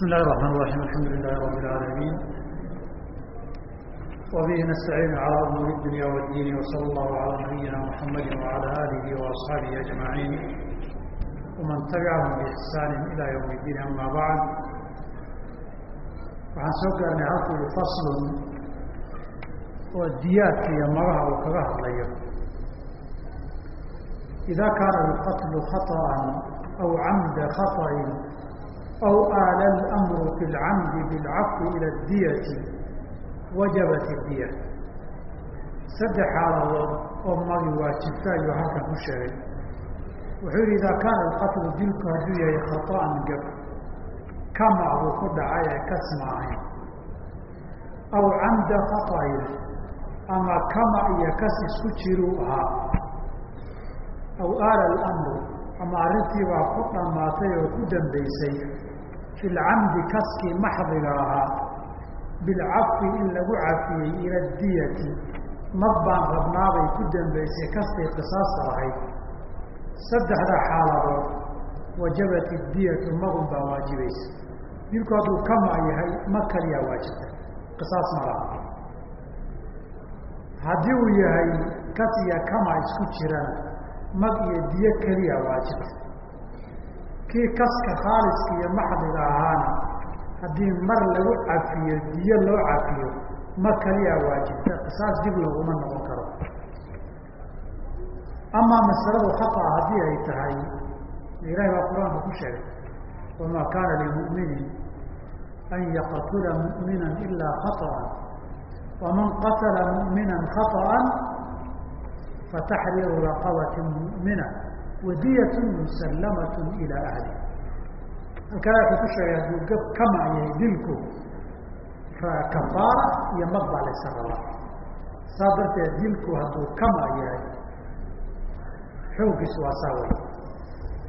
بسم الله الرحمن الرحيم الحمد لله رب العالمين وبه نستعين على أمور الدنيا والدين وصلى الله على نبينا محمد وعلى آله وأصحابه أجمعين ومن تبعهم بإحسان إلى يوم الدين أما بعد waxaan soo gaarnay halku i faslun oo diyaadka iyo magaha uu kaga hadlayo إida kaana alqatlu khaطأa aw camda khaطأin aw aala almru fi lcamdi bilcafwi ila diyati wajabat diya saddex xaaladood oo magi waajibta ayuu halkan ku sheegay wuxuu yihi idaa kaana alqatlu dilku hadduu yahay khaطaan gab kama buu ku dhacay ee kasma ahayn aw camda khaطayin ama kama iyo kas isku jiruu ahaa aw aala almru ama arrintii baa ku dhammaatay oo ku dambaysay fi lcamdi kaskii maxdiga ahaa bilcafwi in lagu cafiyey ila diyati mad baan rabnaabay ku dambaysay kaskii qisaasta ahayd saddexda xaaladood wajabat idiyatu magun baa waajibaysa dilku hadduu kama yahay ma kaliyaa waajibta qisaas ma haddii uu yahay kas iyo kama isku jirana mag iyo diyo keliya waajibta kii kaska khaaliska iyo maxdiga ahaana haddii mar lagu cafiyo biyo loo cafiyo ma kaliyaa waajibta qisaas dib looguma noqon karo. Amaa masaladu khata haddii ay tahay ilahay baa qur'aanka ku sheegay wamaa kaana limuminin an yaqtula mumina ilaa khaطan waman qatala mumina khaطa fataxriiru raqabati mumina wadiyat musallamaة ilى ahli halkana wuxuu ku sheegay hadduu gab kama yahay dilku kafaara iyo mag baa laysa rabaa. Saa darteed dilku hadduu kama yahay xooggiis waa saa wey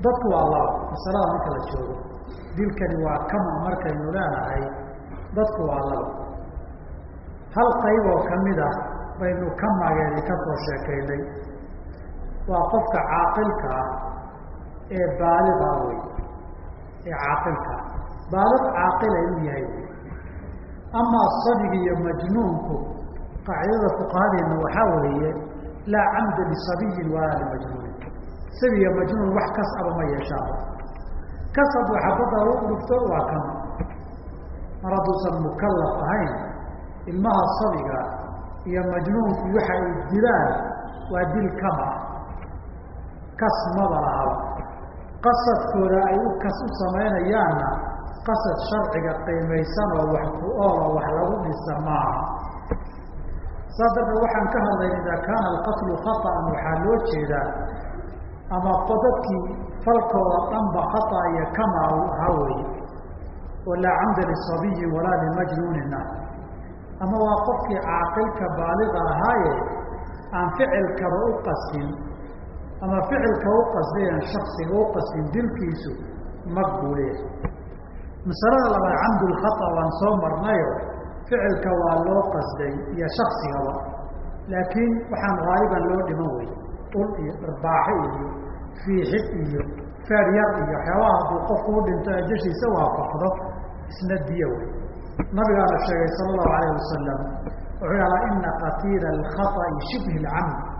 dadku waa laba masalada marka la joogo dilkani waa kama markaynu leenahay dadku waa laba. Hal qayb oo ka mid ah baynu ka soo sheekaynay waa qofka caaqilka ah ee baaliga wey ee caaqilka ah. Baalig caaqila inuu yahay. Amaa sabiga iyo majnuunku qaacidada fuqahadeena waxaa weeye laa camda lisabiyin walaa limajnuunin. Sabiga majnuun wax kas aba ma yeeshaaba kas hadduu xabadda u dhufto waa kama mar hadduusan mukallaf ahayn ilmaha sabiga iyo majnuunku waxa ay dilaan waa dil kama kas maba lahaba qasadkooda ay u kas u samaynayaanna qasad sharciga qiimaysan oo wax ku oola wax lagu dhisa maaha saas darteed waxaan ka hadlayn idaa kaana alqatlu khaطأan waxaa loo jeedaa ama dadkii falkooda dhanba khata iyo kama ahaa weeye oo camda lisabiyin walaa limajnuunina. Ama waa qofkii caaqilka baaliga ahaaye aan ficilkaba u qasin ama ficilka uqasdayaan shaksiga uqasdin dilkiisu mag weeye masalada labaad camdulkhata waan soo marnayo ficilka waa loo qasday iyo shaksigaba laakiin waxaan haaliban loo dhiman wey ul iyo irbaaxo iyo fiixid iyo feeryar iyo waxyaabaha hadduu qofku u dhinto ajashiisa waafaqdo isna diya wey nabigaana sheegay sala allahu alayh wasalam wuxuu ihahdaa ina qatiila alkhaطa'i shibhi اlcamd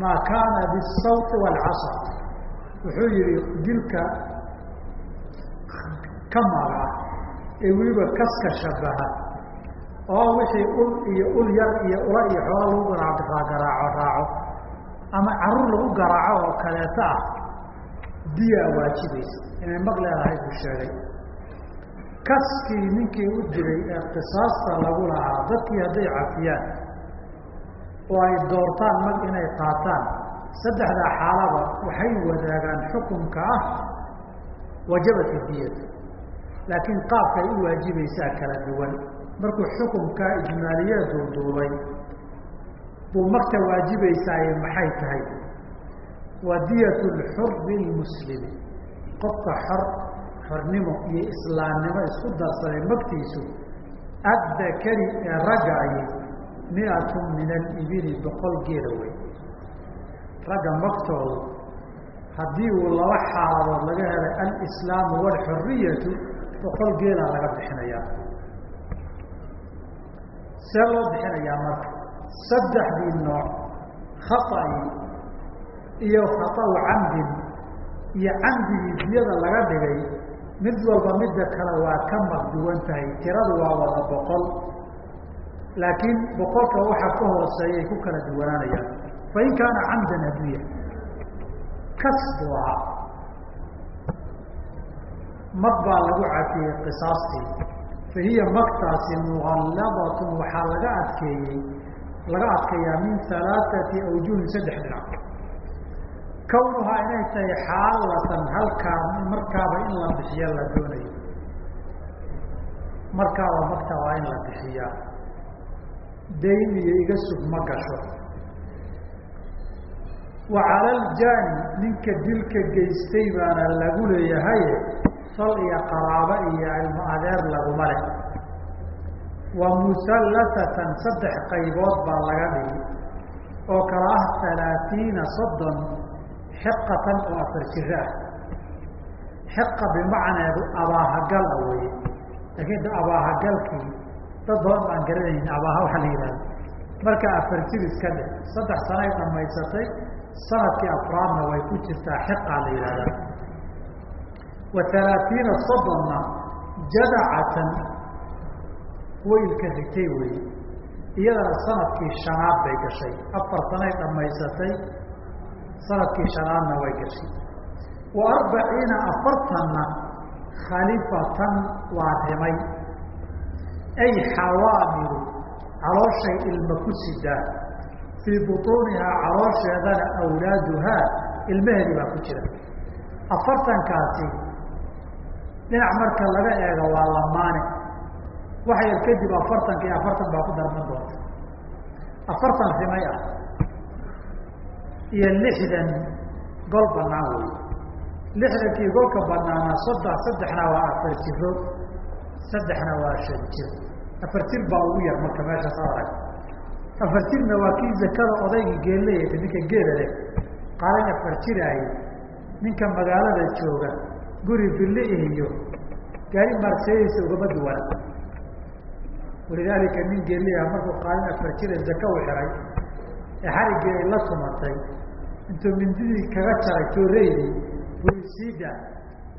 maa kaana bisawti wاlcasa wuxuu yihi dilka kamaga ah ee weliba kaska shabaha oo wixii ul iyo ul yar iyo ula iyo xoola lagu garaagaraaco raaco. Ama carruur lagu garaaco oo kaleeto ah diyaa waajibaysa inay mag leedahay buu sheegay. Kaskii ninkii u diray ee qisaasta lagu lahaa dadkii hadday cafiyaan oo ay doortaan mag inay qaataan. Saddexdaa xaalaba waxay wadaagaan xukunka ah wajabat idiyat laakiin qaabkay u waajibaysaa kala duwan. Markuu xukunkaa ijmaaliyaa duuduubay buu magta waajibaysaaye maxay tahay? Waa diyat lxuri lmuslimi qofka xor xornimo iyo islaamnimo isku darsaday magtiisu addakari ee ragga miatu min alibili boqol geela wey. Ragga magtoodu haddii uu laba xaaladood laga helay alislaamu waalxuriyatu boqol geelaa laga bixinayaa. See loo bixinayaa marka. Saddexdii nooc khaطai iyo khaطau camdin iyo camdigii laga dhigay mid walba midda kale waa ka maqduwan tahay tiradu waa wada boqol laakiin boqolka waxa ka hooseeyay ku kala duwanaanayaan. Fain kaana camdan haduya kas buu ahaa mag baa lagu cafiyey qisaastii. Fahiya magtaasi muqalladatun waxaa laga adkeeyey laga adkeeyaa min alaaثati awjuhin saddex dhinac. Kawnuhaa inay tahay xaalatan halkaa markaaba in la bixiya la doonayo. Markaaba magta waa in la bixiyaa dayn iyo iga sug ma gasho. Wa cala aljaani ninka dilka geystay baana lagu leeyahaye fal iyo qaraabo iyo ilmo adeer laguma leh. Wa musallatatan saddex qaybood baa laga dhigi oo kala ah halaatiina soddon xiqatan oo afar jiro ah xiqa bimacneedu abaahagal a weye laakiin abaahagalkii dad badan baan garanaynin abaaha waxaa la yidhahda marka afar jir iska dheh saddex sanay dhamaysatay sannadkii afraadna way ku jirtaa xiqaa la yidhahdaa wa halaatiina soddonna jadacatan waylka rigtay weye iyadana sannadkii shanaad bay gashay. Afar sanay dhamaysatay sannadkii shanaadna way gashay. Wa arbaciina afartanna khalifatan waa rimay ay xawaamilu calooshay ilma ku sidaa fii butuunihaa caloosheedana awlaaduhaa ilmaheedi baa ku jira afartankaasi dhinac marka laga eego waa lamaane waxa yar kadib afartanka iyo afartan baa ku darman doonta afartan rimay ah iyo lixdan gol banaan wey lixdankii golka banaana soddon saddexna waa afar jiro saddexna waa shan jir. Afar jir baa ugu yar marka meeshaas arag. Afar jirna waa kii zakada odaygii geelleeyata ninka geela leh. Qaalin afar jiraaye ninka magaalada jooga guri bille iyo gaari maarseeyeysa ugama duwana walidaalika nin geeliyaha markuu qaalin afar jira zaka u xiray ee xariggii ay la sumatay intuu mindidii kaga jaray tooreydii buri siida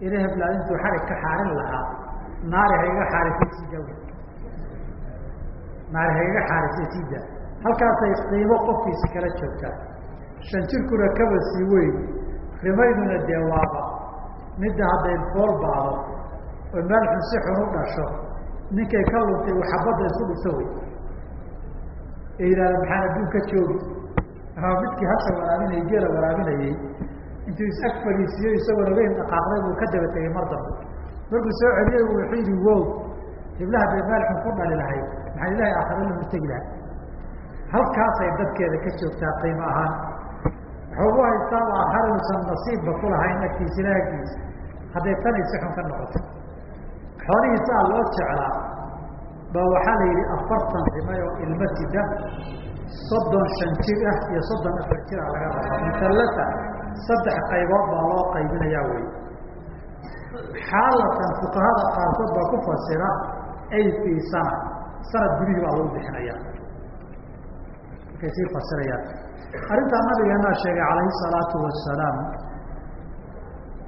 ila heblaad intuu xarig ka xaarin lahaa naari hayga xaarisay siida naari hayga xaarisay siida halkaasay qiimo qofkiisi kala joogtaa shan jirkuna kaba sii weyn. Rimayduna dee waaba midda hadday fool baado oo meel xun si xun u dhasho ninkay ka luntay uu xabadda isku dhisa wey. Ee yidhahda maxaan adduun ka joogi? Ama midkii hasha waraabinayay geela waraabinayey intuu is-ag fadhiisiiyo isagoo ogeyn dhaqaaqday buu ka daba tegay mar dambe markuu soo celiyey wuxuu yidhi wow hiblaha bay meel xun ku dhali lahayd maxaa ilahay aakhira la murtegi lahay halkaasay dadkeeda ka joogtaa qiimo ahaan. Wuxuu u haystaaba aakhara inuusan nasiibba ku lahayn agtiisa ila agtiisa hadday tanay si xun ka noqoto. Xoolihii saa loo jeclaa ba waxaa la yidhi afartan rimay oo ilmo sida soddon shan jir ah iyo soddon afar jir ah laga raba musallata saddex qaybood baa loo qaybinayaa wey xaalatan fuqahada qaarkood baa ku fasira ay fii sana sanad gudihii baa lagu bixinaya. Markay sii fasirayaan. Arrintaa nabigeenaa sheegay calayhi salaatu wasalaam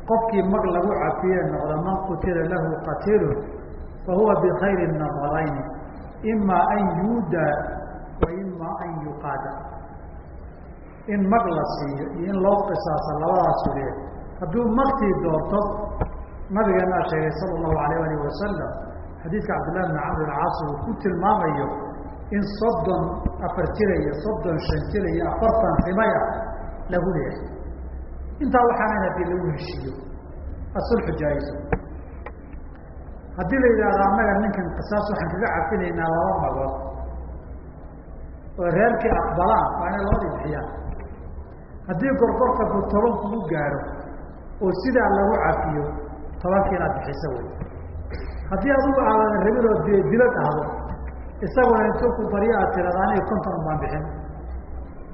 qofkii mag lagu cafiye noqda man qutila lahu qatilun fa huwa nadarayni ima an yuuda wa ima an yuqaada. In mag la siiyo iyo in loo qisaasa labadaas ulee hadduu magtii doorto nabigeenaa sheegay sala allahu alayh alih wasalam xadiidka cabdillahi bn camr alcaas uu ku tilmaamayo in soddon afar jira iyo soddon shan jira iyo afartan rimay ah lagu leeyahay. Intaa waxaana haddii lagu heshiiyo asulxu jaa-iso haddii la yidhahdo annaga ninkan qisaas waxaan kaga cafinaynaa laba magood oo reerkii aqbalaan waa inay labadii bixiyaan. Haddii gorgortanku toban kugu gaadho oo sidaa lagu cafiyo tobankii inaad bixiso wey haddii adigu aadan rabin oo dilo dhahdo isaguna intuu ku baryo aad tirada aniga konton umaan bixin.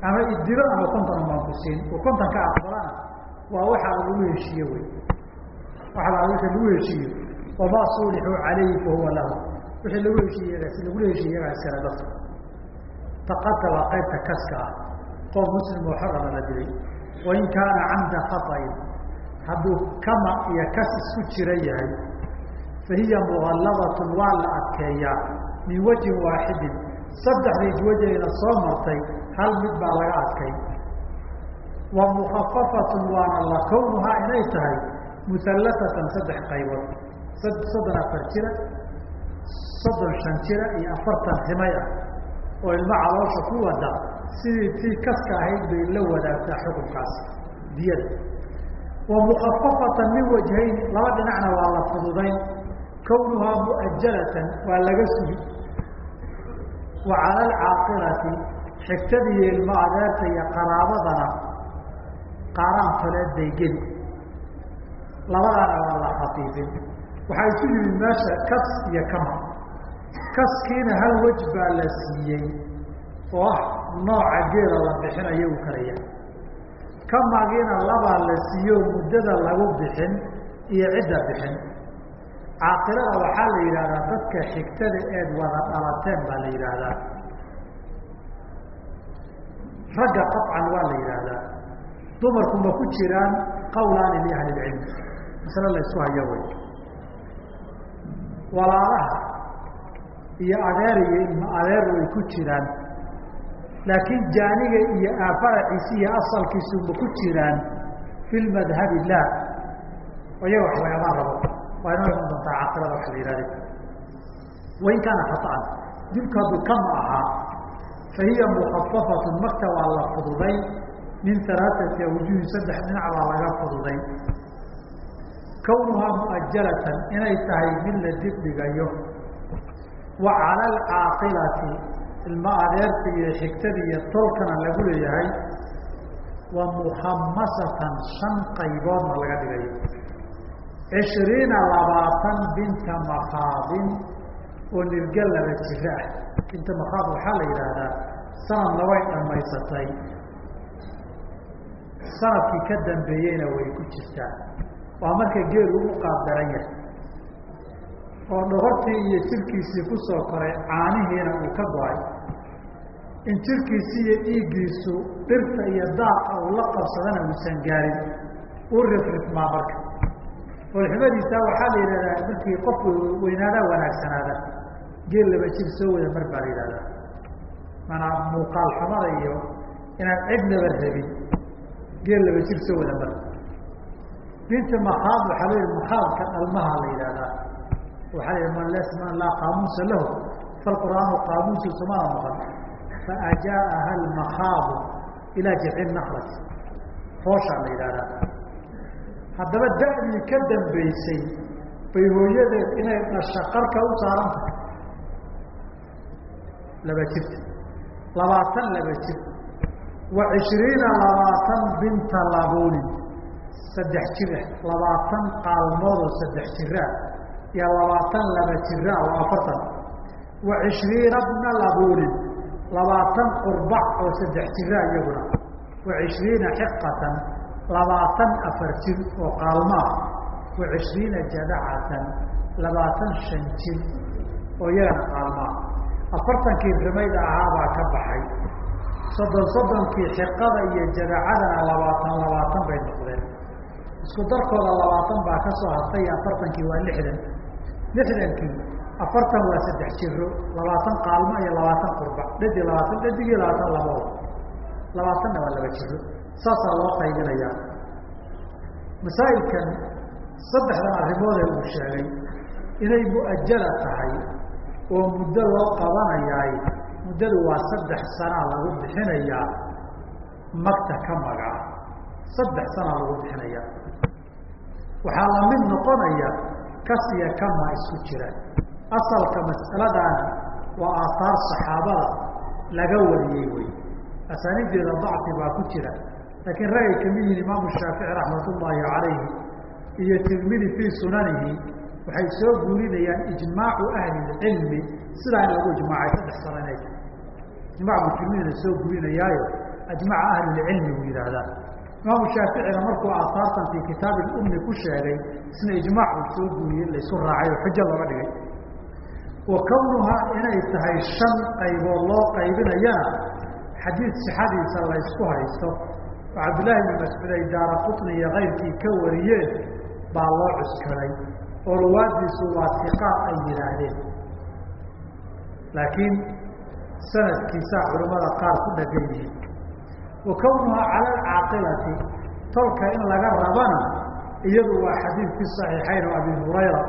Ama idilo ama konton umaan ku siin. Oo konton ka aqbalana waa waxaa lagu heshiiye wey wixii lagu heshiiyo wamaa suulixuu calayhi fahuwa lahu. Wixii lagu heshiiye lagula heshiiye iyagaa iskale dadka taqata waa qaybta kaska ah. Qoom muslim oo xorana la dilay. Wain kaana camda khaطain hadduu kama iyo kas isku jira yahay fahiya mugalladatun waa la adkeeyaa min wajhin waaxidin saddexdii wajayna soo martay hal mid baa laga adkay. Wa mukhafafatun waana la kownuhaa inay tahay muhallatatan saddex qaybood. Soddon afar jira soddon shan jira iyo afartan himay ah oo ilmo caloosha ku wada sidii tii kaska ahayd bay la wadaagtaa xukunkaas diyada mukafafatan min wajhayn laba dhinacna waa la fududayn kownuhaa mu'ajalatan waa laga sugi wa cala alcaaqilati xigtadiiyo ilmo adeerta iyo qaraabadana qaaraan toleed bay geli labadaana waa la khafiifin waxaa isu yimid meesha kas iyo kama kaskiina hal wej baa la siiyey oo ah nooca geela la bixinayo uu karaya kamagiina labaa la siiyo muddada lagu bixin iyo cidda bixin. Caaqilada waxaa la yidhahdaa dadka xigtada eed wada dhalateen baa la yidhaahdaa. Ragga qaطcan waa la yidhaahdaa. Dumarku ma ku jiraan qawlaani liahli اlcilm masale la isku hayo wey walaalaha iyo adeer iyo ilma adeer way ku jiraan laakiin jaaniga iyo aafaraciisi iyo asalkiisu ma ku jiraan fi lmadhabi la iyaga wax lagamaa rabo. Waa inoo iman doontaa caqilada wax la yihahde wain kaana khaطan dilku hadduu kama ahaa fahiya mukafafatun marka waa la fududay. Min alaaثati awjuhin saddex dhinac baa laga fududay. Kownuhaa muajalatan inay tahay mid la dib dhigayo. Wa cala alcaaqilati ilma adeerta iyo xigtada iyo tolkana lagu leeyahay wa mukhamasatan shan qayboodna laga dhigayo cishriina labaatan binta makaadin oo nirga laba jiro ah. Binta makaad waxaa la yidhaahdaa sanadna way dhamaysatay sannadkii ka dambeeyeyna way ku jirtaa. Waa marka geelu u qaabdaran yahay. Oo dhogortii iyo jirkiisii ku soo koray caanihiina uu ka go'ay in jirkiisii iyo dhiiggiisu dhirta iyo daaqa uu la qabsadana uusan gaarin. Uu rifrifmaa marka foolxumadiisa waxaa la yidhahdaa markii qofku weynaadaa wanaagsanaada. Geel laba jir soo wada mar baa la yidhahdaa. Manaa muuqaal xumada iyo inaan cidnaba rabin. Geel laba jir soo wada mar. Binta makaad waxaa la yihi makaadka dhalmaha la yidhahdaa. Waxaa la yidhi man laa qaamuusa lahu. Falqur'aanu qaamuusu sumana maqan faajaaha almakaadu ilaa jidci naklati fooshaa la yidhahdaa haddaba da'dii ka dambaysay bay hooyadeed inay dhasha qarka u saaran tahay laba jirta labaatan laba jir wa cishriina labaatan binta labunin saddex jir ah labaatan qaalmoodoo saddex jiraa iyo labaatan laba jiraa oo afartan wa cishriina bna labunin labaatan qurbac oo saddex jiraa iyaguna wa cishriina xiqatan labaatan afar jir oo qaalmaa wa cishriina jadacatan labaatan shan jir oo iyagana qaalmaa afartankii rimayda ahaabaa ka baxay. Soddon soddonkii xiqada iyo jadacadana labaatan labaatan bay noqdeen. Isku darkooda labaatan baa ka soo hartay afartankii waa lixdan. Lixdankii afartan waa saddex jiro labaatan qaalmo iyo labaatan qurbac dhadi labaatan dhadigii labaatan labooda labaatanna waa laba jiro. Saasaa loo qaybinayaa. Masaa'ilkan saddexdan arrimoodee uu sheegay inay mu'ajala tahay oo muddo loo qabanayaay. Muddadu waa saddex sanaa lagu bixinayaa. Magta ka magaa saddex sanaa lagu bixinayaa. Waxaa la mid noqonaya kas iyo kama isku jira asalka mas'aladaana waa aataar saxaabada laga wariyey wey asaanideeda dacfi baa ku jira. Laakiin ragay ka mid yihiin imaamu shaafici raxmat ullaahi calayhi iyo tirmidi fii sunanihi waxay soo guurinayaan ijmaacu ahli lcilmi sidaa in lagu ijmaacay saddex sano inay tahay tirmidina soo guurinayaayo ajmaca ahlilcilmi buu yidhaahdaa. Imaamu shaaficina markuu aasaartan fii kitaabi ummi ku sheegay isna ijmaac uu soo guuriyey laysu raacay oo xujo looga dhigay wa kownuhaa inay tahay shan qaybood loo qaybinayana xadiid sixadiisa laysku haysto. Oo cabdillaahi bn mascuud ay daara qutni iyo kayrkii ka wariyeen baa loo cuskaday oo ruwaadiisu waa tiqaad ay yidhaahdeen. Laakiin sanadkiisaa culimmada qaar ku dhagan yihiin. Wa kownuhaa cala alcaaqilati tolka in laga rabana iyadu waa xadiid fi saxiixayn oo abi hurayra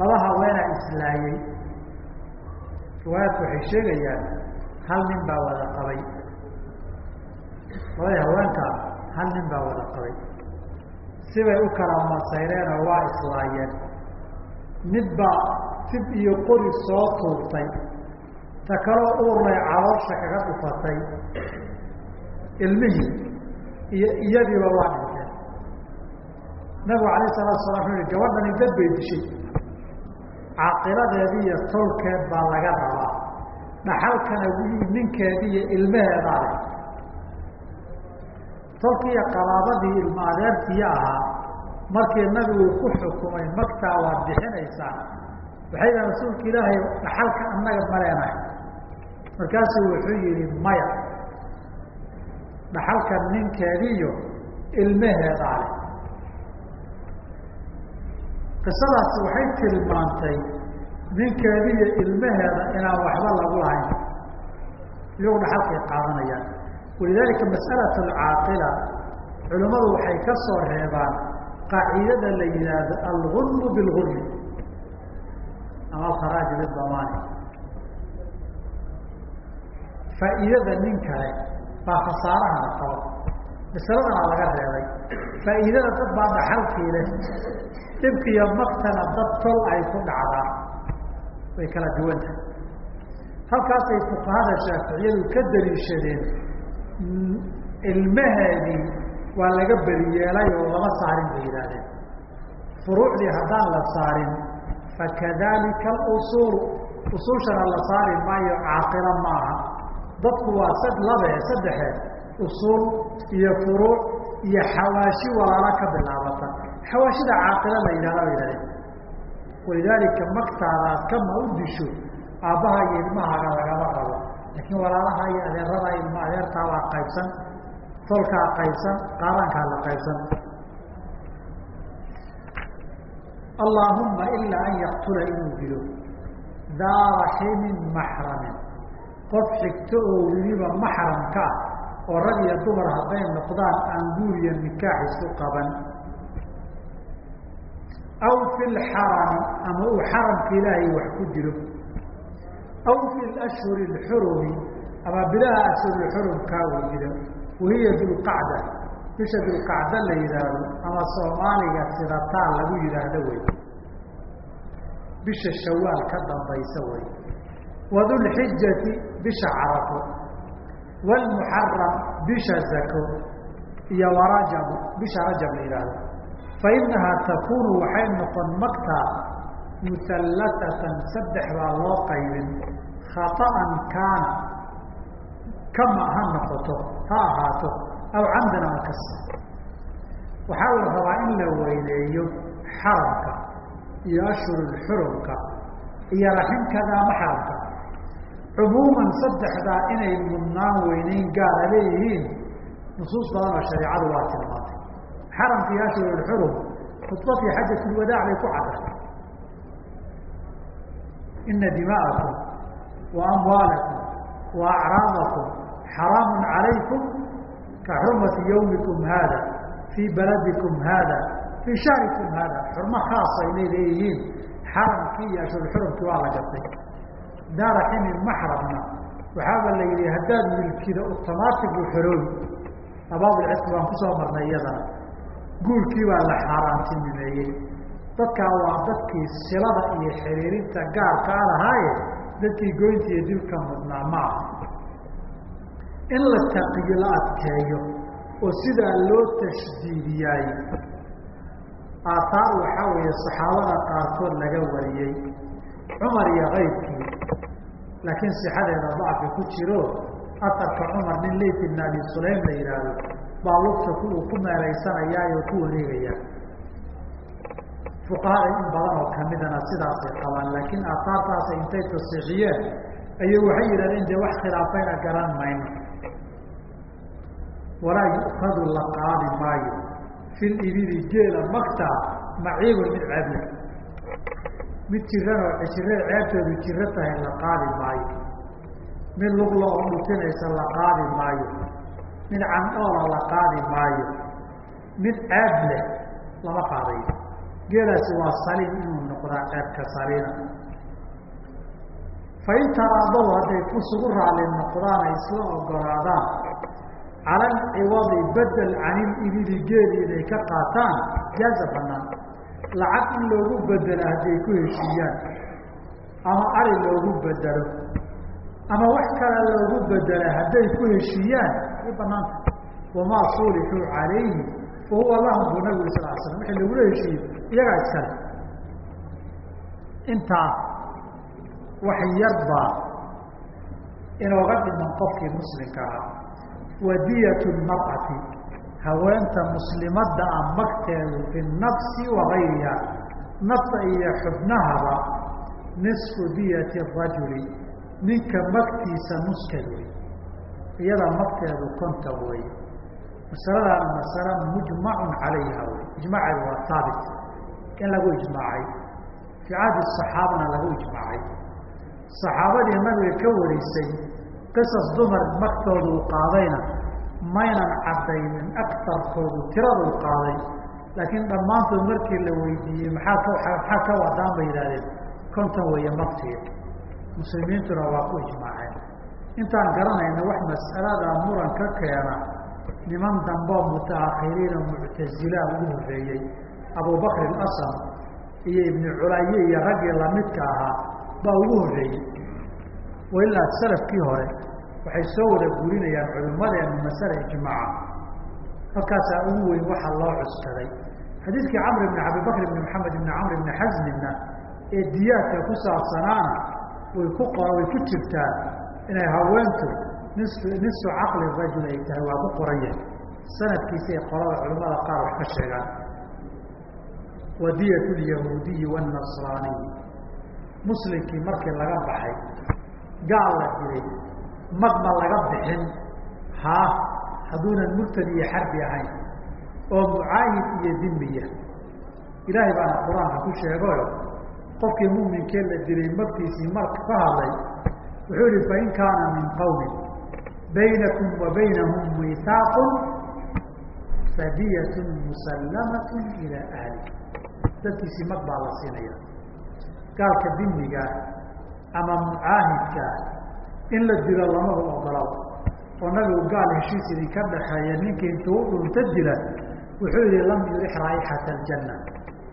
laba haweenaa islaayey riwaayaadku waxay sheegayaan hal nin baa wada qabay? Labadii haweenkaa hal nin baa wada qabay? Sibay u kala masayreen waa islaayeen. Mid baa tib iyo qori soo tuurtay. Ta kaloo uurnay caloosha kaga dhufatay. Ilmihii iyo iyadiiba waa dhinteen nabigu alayh salatu sala u yihi gabadhani dad bay dishay caaqiladeedii iyo tolkeed baa laga rabaa. Dhaxalkana ninkeedii iyo ilmaheedaa leh. Tolkii iyo qaraabadii ilma adeertiiyo ahaa markii nabigu ku xukumay magtaa waad bixinaysaan waxay dhaha rasuulka ilaahay dhaxalka annaga ma leenahay markaasuu wuxuu yihi maya dhaxalka ninkeediiyo ilmaheedaa leh qisadaasi waxay tilmaantay ninkeediiyo ilmaheeda inaan waxba lagu lahayn. Iyagu dhaxalkay qaadanayaan. Walidaalika mas'alat alcaaqila culimmadu waxay ka soo reebaan qaacidada la yidhaahdo algunmu bilgunmi ama alkharaaji bidamaani faa'iidada nin kale baa khasaarahana qabo masaladana laga reebay faa'iidada dad baa dhaxalkii leh dhibkiiyo maktana dad tol ay ku dhacdaa. Way kala duwan tahay. Halkaasay fuqahada shaaficiyadu ka daliishadeen ilmaheedii waa laga beri yeelay oo lama saarin bay yidhaahdeen. Furuucdii haddaan la saarin fakadalika alusuul. Usuushana la saari maayo caaqila maaha. Dadku waa sad labe saddexe usuul iyo furuuc iyo xawaashi walaalo ka bilaabata. Xawaashida caaqila la yidhahda bay yidhahdeen. Walidaalika magtaadaad kama u disho aabbaha iyo ilmahaaga lagama rabo laakiin walaalaha iyo adeerada ilma adeertaa waa qaybsan tolkaa qaybsan qaadankaa la qaybsan. Allaahumma ilaa an yaqtula inuu dilo daa raximin maxramin. Qof xigto oo weliba maxramka ah oo rag iyo dumar hadday noqdaan aan guur iyo nikaax isu qaban. Aw fi lxarami ama uu xaramka ilaahay wax ku dilo aw fi lashhuri lxurumi ama bilaha ashhurulxurumkaa uu dilo wahiya dulqacda bisha dulqacda la yidhaahdo ama soomaaliga sidataa lagu yidhaahdo wey bisha shawaal ka dambaysa wey wadulxijati bisha carafo wlmuxaram bisha zako iyo warajabu bisha rajab la yidhaahdo fainahaa takunu waxay noqon magtaa muhallatatan saddex baa loo qaybin khaطa'an kaana kama ha noqoto ha ahaato aw camdan ama waxaa la rabaa in la weyneeyo xaramka iyo ashhurulxurumka iyo raximkada xaramka cumuuman saddexdaa inay mudnaan weyneyn gaara leeyihiin nusuus badan oo shareecadu waa tilmaantay xaramka iyo khudbadii xajatulwadaac bay ku cadday ina dima'akum wa amwaalakum wa acraadakum xaraamu calaykum ka xurmati yawmikum haada fii baladikum haada fii shahrikum haada xurmo khaasa inay leeyihiin xaramkii iyo ashhurulxurumkii waa la gatay daaraximin maxramna waxaaba la yidhi haddaad milkida automatic u xoroobi abaabulcidki waan ku soo marnay iyadana. Guurkii baa la xaaraantinimeeyey. Dadkaa waa dadkii silada iyo xiriirinta gaarka a lahaaye dadkii goynta iyo dilka mudnaa ma aha. In la taqiyo la adkeeyo oo sidaa loo tashdiidiyaay aataar waxaa weeye saxaabada qaarkood laga wariyey. Cumar iyo kayrkii laakiin sixadeeda dacfi ku jiro. Atarka cumar nin layt ibn abi sulaym la yidhaahdo baa lugta uu ku meelaysanayaa oo ku wareegayaa. Fuqahada in badan oo kamidana sidaasay qabaan laakiin aataartaasa intay tasiixiyeen ayay waxay yidhahdeen dee wax khilaafayna garan mayno. Walaa yu'kadu la qaadi maayo. Fil ibili geela magta maciibun mid ceeble mid jiran oo jirada ceebteedu jiro tahay la qaadi maayo. Mid lugla oo dhutinaysa la qaadi maayo. Mid candhoola la qaadi maayo. Mid ceeb leh lama qaadayo. Geelaasi waa saliim inuu noqdaa ceebka saliina fain taraadow hadday kusugu raali noqdaan ay isla ogolaadaan cala alciwadi bedel canil ibili geeli inay ka qaataan jaaza banaan lacag in loogu bedelo hadday ku heshiiyaan. Ama ari loogu bedelo ama wax kale loogu bedela hadday ku heshiiyaan. Way banaanta. Wamaa sulixuu calayhi. Fa lahum buu nabigu sal slam wixii lagula heshiiyo iyagaa iskale intaa wax yarbaa inooga dhiman qofkii muslimka ahaa. Wadiyat mar'ati haweenta muslimadda ah magteedu binafsi wagayriha nafta iyo xubnahaba nisfu diyati rajuli ninka magtiisa nuskeed wey iyada magteedu konta wey masaladaana masale mujmacun calayha wey ijmaaceedu waa haabit in lagu ijmaacay. Fii cahdi saxaabana lagu ijmaacay. Saxaabadii nabiga ka wareysay qisas dumar magtoodu qaadayna maynan caddaynin aktarkoodu tiraduu qaaday. Laakiin dhammaantood markii la weydiiyey maxaa maxaa ka wadaan bay yidhahdeen konton weeye magtiga muslimiintuna waa ku ijmaaceen. Intaan garanayna wax mas'aladaa muran ka keena niman damboo mutaakhiriina muctazilaa ugu horreeyey. Abubakr alasam iyo ibnu culaye iyo raggii lamidka ahaa baa ugu horreeyey. Wailaa salafkii hore waxay soo wada gurinayaan culimmadeenu masale ijmaaca halkaasaa ugu weyn waxaa loo cuskaday xadiidkii camr ibni abibakr ibni maxamed ibni camr ibni xasmina ee diyaadka ku saabsanaana way ku way ku jirtaa inay haweentu nisfu nisfu caqli rajul ay tahay waa ku qoran yahay sanadkiisa ay qolada culimmada qaar wax ka sheegaan. Wadiyat lyahuudiyi waanasraaniyi muslimkii markii laga baxay gaal la dilay mag ma laga bixin. Haa hadduunan murtad iyo xarbi ahayn oo mucaahid iyo dimiya ilaahay baana qur'aanka ku sheegayo qofkii muminkee la dilay magtiisii marka ka hadlay wuxuu yihi fain kaana min qawmin baynakum wa baynahum miihaaqun fadiyatun musallamatun ilaa ahli dadkiisii mag baa la siinaya. Gaalka dimigaa ama mucaahidkaa in la dilo lamaba ogolaba oo nabigu gaal heshiis idinka dhaxeeya ninkii intuu u dhunta dila wuxuu yihi lam yurix raaixata aljanna.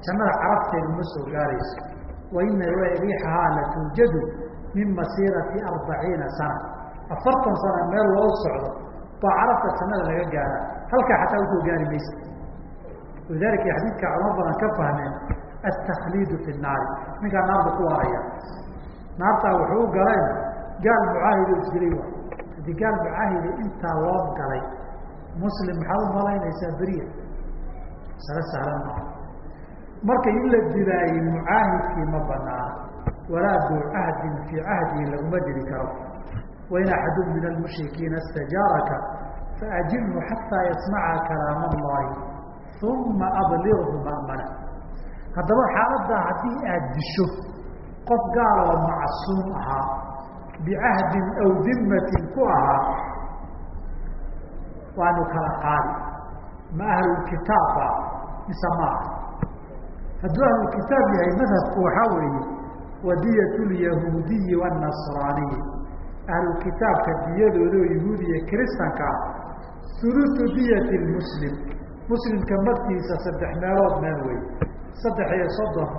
Jannada carabteedu ma soo gaarayso. Wa ina riixahaa la tuujadu min masiirati arbaciina sana. Afartan sana meel loo socdo baa carabta jannada laga gaara halkaa xataa u soo gaari maysa. Walidalika xadiidka culamo badan ka fahmeen altakliidu fi naari ninkaa naarba ku waaraya naartaa wuxuu u galayna gaal mucaahid oo isdilay waay. Haddii gaal mucaahida intaa loo galay muslim maxaad u malaynaysaa beriya? Masale sahlan maa marka in la dilaayey mucaahidkii ma banaana walaa duu cahdin fii cahdihi laguma dili karo. Wain axadu min almushrikiina istajaaraka faajilhu xataa yasmaca kalaam allahi uma ablighu ma'mana haddaba xaaladdaa haddii aada disho qof gaal macsuum ahaa bicahdin aw dimatin ku ahaa waanu kala qaadi. Ma ahlulkitaabba mise maaha hadduu ahlulkitaab yahay madhabku waxaa weeye wadiyat lyahuudiyi waanasraaniyi ahlulkitaabka diyadooda oo yahuudi iyo kiristanka ah hulutu diyati lmuslim muslimka magtiisa saddex meelood meel wey saddex iyo soddon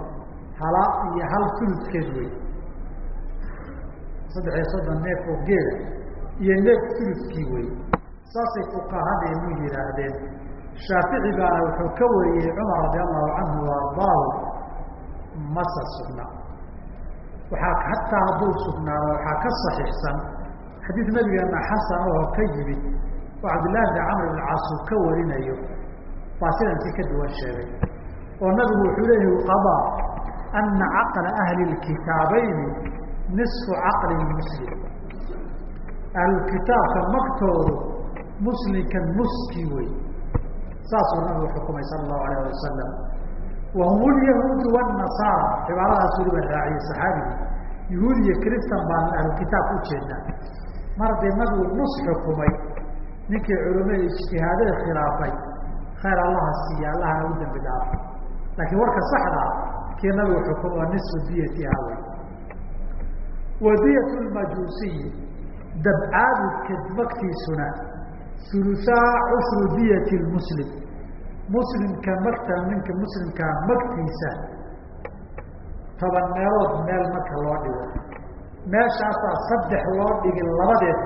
hala iyo hal uludkeed wey saddex iyo soddon neef oo geela iyo neef uludkii wey. Saasay fuqahadeenu yidhaahdeen shaafici baana wuxuu ka wariyey cumar radi allahu canhu wa ardaahu masa sugna. Waxaa hataa hadduu sugnaado waxaa ka saxiixsan xadiid nabigeena xasan oo ka yimid oo cabdillahi bni camr ibn caas ka warinayo. Baa ka duwan sheegay. Oo nabigu wuxuu leeyahi qadaa ana caqla ahli lkitaabayni nisfu caqli muslim. Ahlulkitaabka magtoodu muslimkan nuskii wey saasuu nabigu xukumay sala allahu alayh wasalam wahum lyahuudu wanasaara cibaaradaas weliba raaciyey saxaabigi yahuud iyo kristan baan ahlukitaabka ujeednaa mar haddii nabigu nus xukumay ninkii culimada ijtihaadada khilaafay khayr allaha siiya allahana u dambi dhaafo laakiin warka saxdaa kii nabigu xukum nisfu diyati ahawey wa diyat lmajuusiyi dabcaabudka magtiisuna ulusaa cushru diyati lmuslim muslimka magta ninka muslimkaa magtiisa toban meelood meel marka loo dhigo meeshaasaa saddex loo dhigi labadeed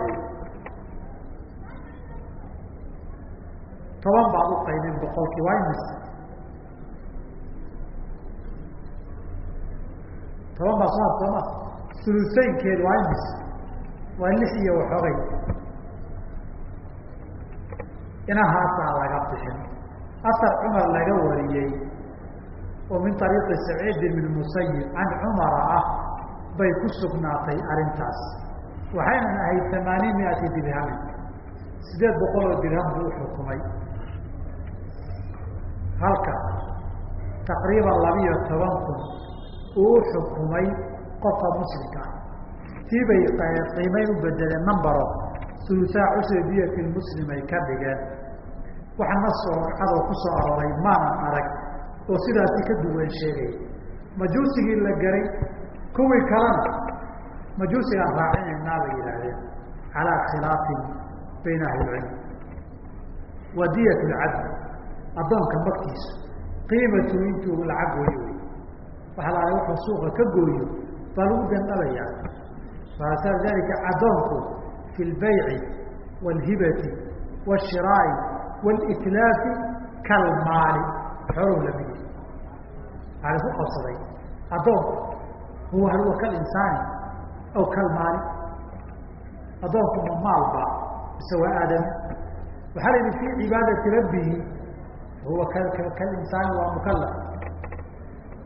toban baad u qaybin boqolkii waa imis toban baa soo sooma uluseynkeedu waa imis waa lix iyo waxoogay inahaasaa laga bixin asar cumar laga wariyey oo min ariiqi saciid ibn musayib can cumara ah bay ku sugnaatay arrintaas waxaynan ahayd tamaaniin miati dirhamin sideed boqol oo dirham buu uxukumay halka taqriiban labiyo toban kun uu uxukumay qofka muslimka ah tii bay qiimeyn u bedeleen numbero sulusaa cusri diyati muslim ka dhigeen. Waxa nasoo cadow ku soo arooray maanan arag. Oo sidaasi ka duwan sheegay. Majuusigii la garay kuwii kalena majuusigaan raacinaynaa bay yidhaahdeen. Calaa khilaafin bayna ahli lcilm wa diyat lcadl. Addoonka magtiisu qiimatu intuu lacag gooyo wey waxaa laala wuxuu suuqa ka gooyo baa lagu dandhabayaa sa dalika addoonku fi lbayci wاlhibati wاshiraa'i wاlitlaafi kalmaali xoolow lamid waaa laku qabsaday addoonku huwa hal huwa kalinsaani aw kalmaali addoonku ma maalba mise waa aadami waxaa la yihi fii cibaadati rabbihi huwa kalinsaani waa mukalaf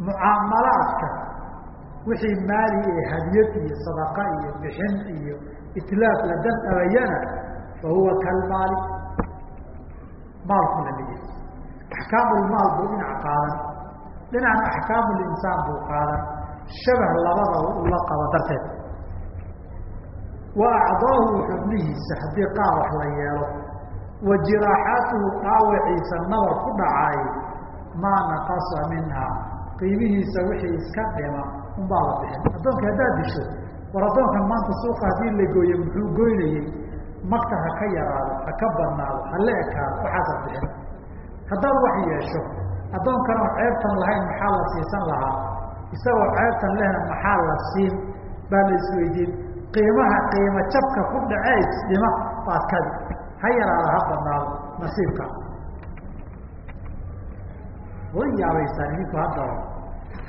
mucaamalaadka wixii maali ee hadiyad iyo sadaqa iyo bixin iyo itlaaf la dandhabayana fa huwa kalmaali maalku la mid yahay axkaamulmaal buu dhinac qaadan. Dhinacna axkaamulinsaan buu qaadan. Shabah labadaba ula qabo darteed. Wa acdaahu xubnihiisa haddii qaar wax la yeelo wa jiraaxaatuhu dhaawiciisa nabar ku dhacaay maa naqasa minha qiimihiisa wixii iska dhima unbaa la bixin addoonka haddaad disho war addoonkan maanta suuqa haddii la gooye muxuu goynayey? Magta ha ka yaraado ha ka badnaado ha la ekaado waxaasaad bixin. Haddaad wax yeesho addoonkan oo ceebtan lahayn maxaa la siisan lahaa? Isagoo ceebtan lehna maxaa la siin? Baa la isweydiin qiimaha qiimo jabka ku dhacee isdhima baad kadi ha yaraado ha badnaado nasiibka. Way yaabaysaan idinku haddaba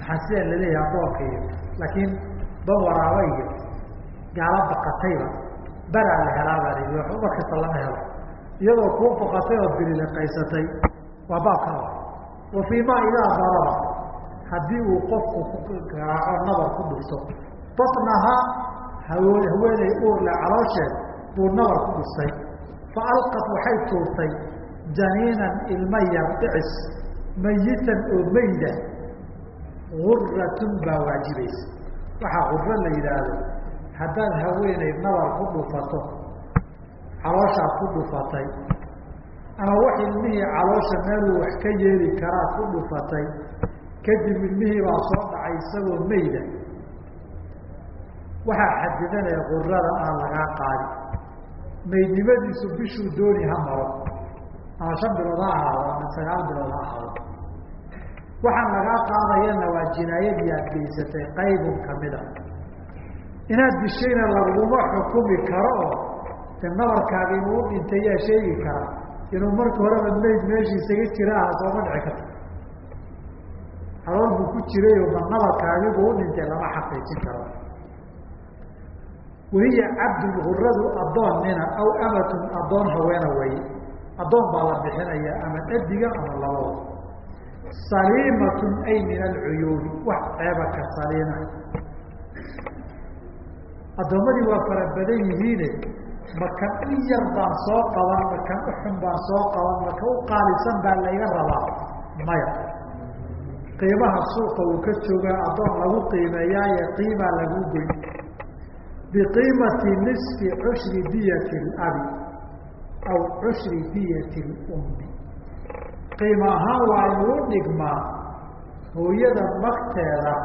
waxaan sidaa la leeyahay addoonka iyo laakiin ban waraaba iyo gaala baqatayba baraa la helaa baa layihi waxba kasta lama helo. Iyadoo kuu baqatay oo bililiqaysatay waa baabka a wa fii ma idaa daraba haddii uu qofku ku garaaco nabar ku dhufto batnahaa hawe haweeney uurle caloosheed buu nabar ku dhuftay fa alqad waxay tuurtay janiinan ilma yar dhicis mayitan oo meyda guratun baa waajibaysa waxaa guro la yidhaahdo haddaad haweeney nabar ku dhufato calooshaad ku dhufatay ama wax ilmihii caloosha meeluu wax ka yeeli karaad ku dhufatay kadib ilmihii baa soo dhacay isagoo meyda. Waxaa xadidanaya gurada aan lagaa qaadi. Meydnimadiisu bishuu dooni ha maro. Ama shan bilood ha ahaado ama sagaal bilood ha ahaado waxaan lagaa qaadayana waa jinaayadii aad geysatay qaybun kamida inaad dishayna laguma xukumi karo oo de nabarkaaga inuu u dhintay yaa sheegi karaa. Inuu marka horeba meyd meeshii isaga jira aha sooma dhici karto. Halool buu ku jiray ma nabarkaagibu u dhintay lama xaqiijin karo. Wahiya cabdun huradu addoon nina aw amatun addoon haweena weye addoon baa la bixinaya ama dhadiga ama labada saliimatun ay min alcuyuubi wax ceeba ka saliima addoommadii waa fara badan yihiine makan in yar baan soo qaban makan uxun baan soo qaban maka u qaalisan baa layga rabaa. Maya. Qiimaha suuqa uu ka joogaa addoon lagu qiimeeyaaye qiimaa lagu goyn. Biqiimati nisfi cushri diyati labi aw cushri diyati lummi qiimo ahaan waa inuu dhigmaa hooyada magteeda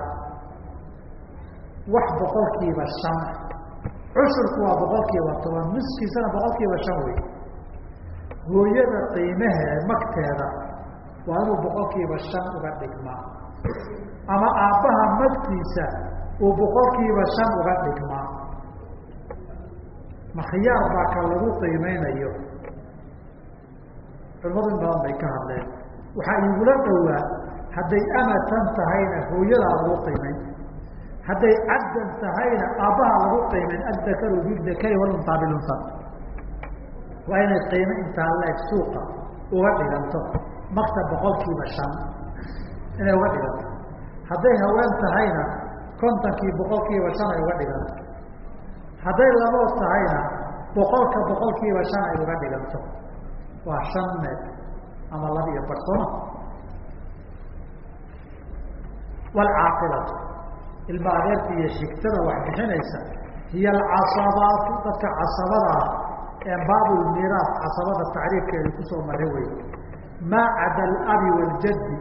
wax boqolkiiba shan. Cushurku waa boqolkiiba toban nuskiisana boqolkiiba shan wey hooyada qiimahee magteeda waa inuu boqolkiiba shan uga dhigmaa ama aabbaha magtiisa uu boqolkiiba shan uga dhigmaa ma khiyaar ka lagu qiimeynayo culimadu in badan bay ka hadleen. Waxaa igula dhowaa hadday amatan tahayna hooyadaa lagu qiimeyn. Hadday cabdan tahayna aabbaha lagu qiimeyn. Addakaru bidakari waluntaa bilunsa waa inay qiimo intaa leeg suuqa uga dhiganto. Makta boqolkiiba shan inay uga dhiganto. Hadday haween tahayna kontonkii boqolkiiba shan ay uga dhiganto. Hadday labood tahayna boqolka boqolkiiba shan ay uga dhiganto waa shan meed ama laba iyo bar sooma waalcaaqilatu ilma iyo shigtada wax bixinaysa hiya alcasabaatu dadka casabada ah ee baabulmiiraas casabada tacriifkeeda ku soo maray wey maa cada alabi waaljaddi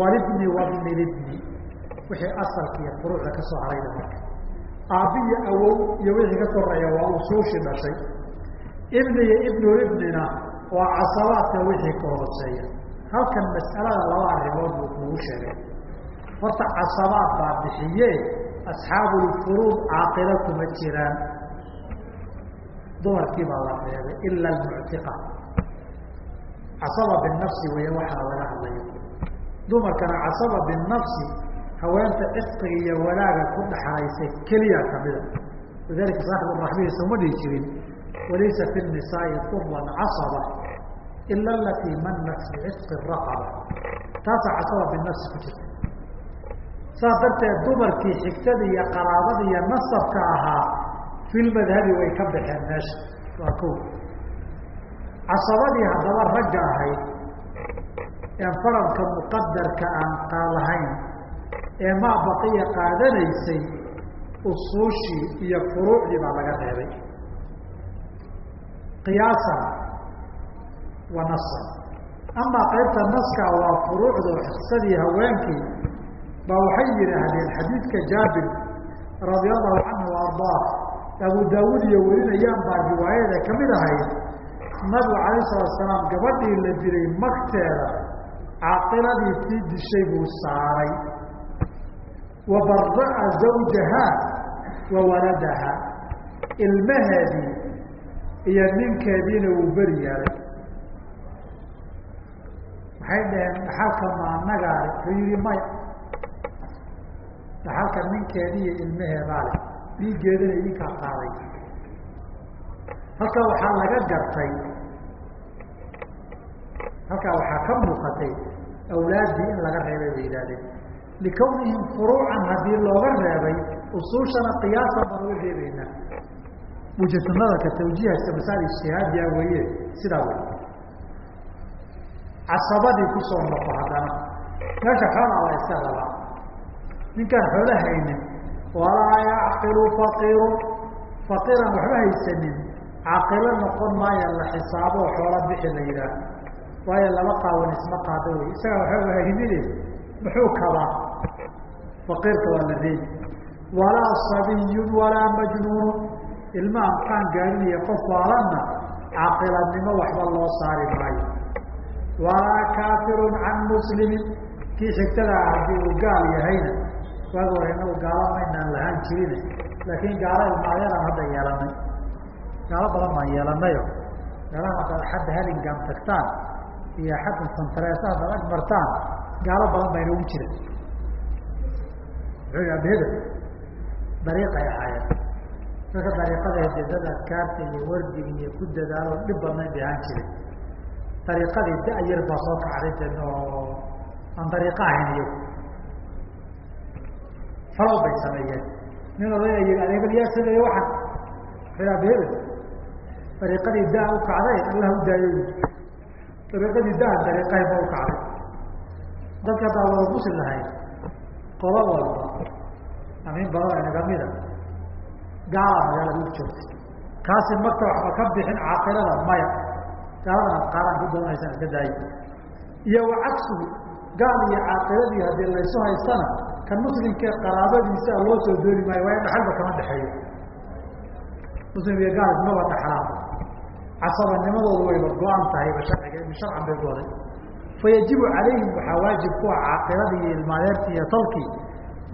walibni wabni libni wixii asalka iyo furuucda ka harayda marka aabbiyo awow iyo wixii ka koreeya waa usuushi dhashay ibni iyo ibnu waa casabaadka wixii ka hooseeya halkan mas'alada laba arrimood buu kugu sheegay. Horta casabaad baa bixiye asxaabulfuruud caaqilo kuma jiraan. Dumarkii baa la reebay ila almuctiqa. Casaba binafsi weeye waxaa laga hadlayo dumarkana casaba binafsi haweenta cisqiga iyo walaaga ku dhaxlaysa keliya kamida lidalika saaxibu raxmihiisa uma dhihi jirin. Walaysa fi nisaai quran casaba ila alatii manat bicisqi raqaba taasaa casaba binafsi ku jirta saas darteed dumarkii xigtada iyo qaraabada iyo nasabka ahaa filmadhabi way ka baxeen meesha waa ko casabadii haddaba ragga ahayd ee faradka muqadarka aan qaalahayn ee maa baqiya qaadanaysay usuushii iyo furuucdii baa laga reebay qiyaasan wa nasan amaa qaybta naska waa furuucda xisadii haweenkii ba waxay yidhaahdeen xadiidka jaabir radia allahu canhu ardaa. Abu daawuud iyo warinayaan baa riwaayada ka mid ahayd nabigu calayh salatu salaam gabadhii la dilay magteeda caaqiladii sii dishay buu saaray. Wa bara'a zawjaha wa waladaha ilmaheedii iyo ninkeediina wuu beri yeelay waxay dhaheen? Dhaxalka ma anagaa le wuxuu yihi maya dhaxalka ninkeedi iyo ilmaheedaa leh. Dhiiggeedana idinkaa qaaday. Halkaa waxaa laga gartay halkaa waxaa ka muuqatay awlaaddii in laga reebay bay yidhahdeen likawnihim furuucan haddii looga reebay usuushana qiyaasan baan uga reebeynaa mujasanadaka tawjiihasa masaal ijtihaadiya weeye sidaa wey casabadii ku soo noqo haddana. Meesha xoolaa la iska rabaa. Ninkaan xoolo haynin walaa yacqilu faqiru. Faqiran waxba haysanin. Caaqilo noqon maayo la xisaabo xoola bixi la yidhaah waayo laba qaawan isma qaado wey. Isagaa waxba haynine muxuu kabaa? Faqiirka waa la reebi walaa sabiyun walaa majnuunu ilma aan qaan gaariniyo qof waalanna caaqiladnimo waxba loo saari maayo walaa kaafirun can muslimin. Kii xigtadaa haddii uu gaal yahayna waagi hore inagu gaalo maynaan lahaan jirine laakiin gaalo ilmaayadaan hadda yeelanay gaalo badan baan yeelanayo meelaha haddaad xadda halingam tagtaan iyo xadda santareesa haddaad ag martaan gaalo badan baa inagu jira muxuu abheda dariiqay ahaayeen. Dadka dariiqada dad adkaarta iyo wardiga iyo ku dadaalo dhib badnayn bay ahaan jiray dariiqadii da-yar baa soo kacday oo aan dariiqo ahayn iyagu falow bay sameeyeen. Nin odayna adeegal yaa sameeye waxaan. Ilaa beebe dariiqadii daa u kacday allah u daayey. Dariiqadii daa dariiqahayba u kacday. Dadka haddaa wada muslim lahayn qodo walba. Amiin badan inaga mida? Gaala magaalada u joogtay. Kaasi marka waxba ka bixin caaqilada maya gaaladan ad qaaraan ku doonaysaan iska daayi. Iyo wa cagsugu gaal iyo caaqiladii haddii laysu haystana kan muslimkee qaraabadiisa loo soo dooni maayo waayo dhaxalba kama dhexeeyo muslim iyo gaal ismaba dhaxlaan casabanimadoodu wayba go-an tahayba sharciga ibn sharcan bay gooday fayajibu calayhim waxaa waajib kuwa caaqiladii iyo ilmaadeertii iyo tolkii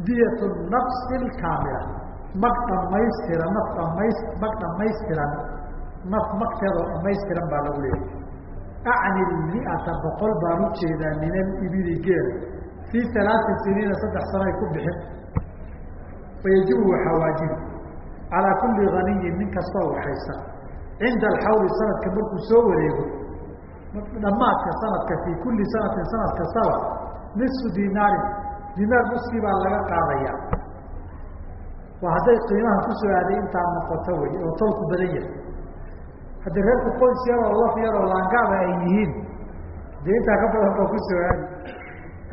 diyat nafsi lkaamila mag dhamaystiran naf dhamays mag dhamaystiran naf dhamaystiran baa lagu leeyahy acni miata boqol baan u jeedaa min alibili geela fii alaai siniina saddex sano ay ku bixin fayajibu waxaa waajibi calaa kulli ganiyin nin kastoo waxaysan cinda alxawli sanadka markuu soo wareego. Dhamaadka sanadka fii kulli sanatin sanad kastaba nisfu dinaarin. Dinaar nuskii baa laga qaadaya waa hadday qiimaha ku soo aaday intaa noqoto wey oo tolku badan yahay haddii reerku qoys yaroo laf yaroo laangaaba ay yihiin dee intaa ka badan baa ku soo aadi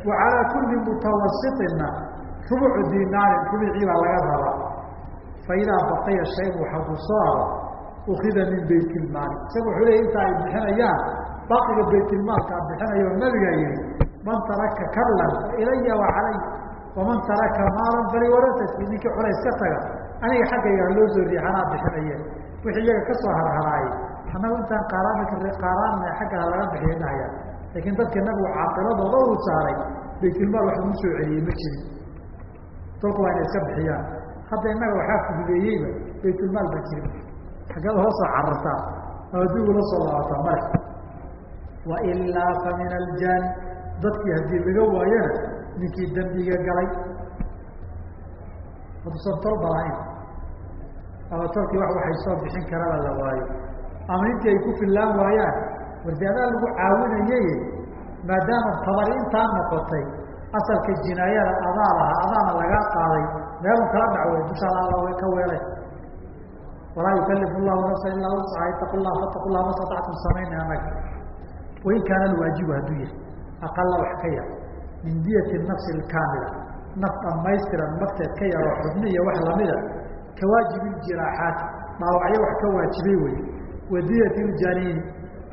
wa calaa kulli mutawasitina rubucu dinaarin rubicii laga rabaa. Fa idaa baqiya shaygu soo aro ukida min baytilmaali. Isaga wuxuu leya inta ay bixinayaan baqiga baytilmaalkaa bixinayo nabigaa yihi man taraka kallan ilaya wa calay waman taraka maalan faliwarasati ninkii culays ka taga aniga xaggayga haloo soo riixanaa bixinaye wixii iyaga ka soo harharaayay. Annagu intaan qaaraanna xagga laga bixiya dhahayaan laakiin dadka nabigu caaqiladooda uu saaray baytilmaal wax lagu soo celiyey ma jirin dalku waa inay iska bixiyaan. Hadda innaga waxaa fududeeyeyba baytulmaal baa jirin xaggeed hoosoo carartaa ama dib ula soo laabataa male wailaa fa min aljaani dadkii haddii laga waayana ninkii dambiga galay. Hadduusan tol balahayn ama tolkii wax waxay soo bixin karaba la waayo. Ama intii ay ku fillaan waayaan wardi lagu caawinayay maadaama tabari intaa noqotay asalka jinaayada adaa lahaa adaana lagaa qaaday meelun kala dhacway dushaada alla ka weelay. Walaa yukalifu llahu nafsa ilaa wuscaha itaqu llah fataqu llah mastatactum samayna anaga wain kaana alwaajibu hadduu yahay. Aqala wax ka yar min diyati nafsi alkaamila. Naf dhamaystiran nafteed ka yaroo xubni iyo wax lamida. Ka waajibi ljiraaxaati dhaawacyo wax ka waajibay wey wa diyati ljaniini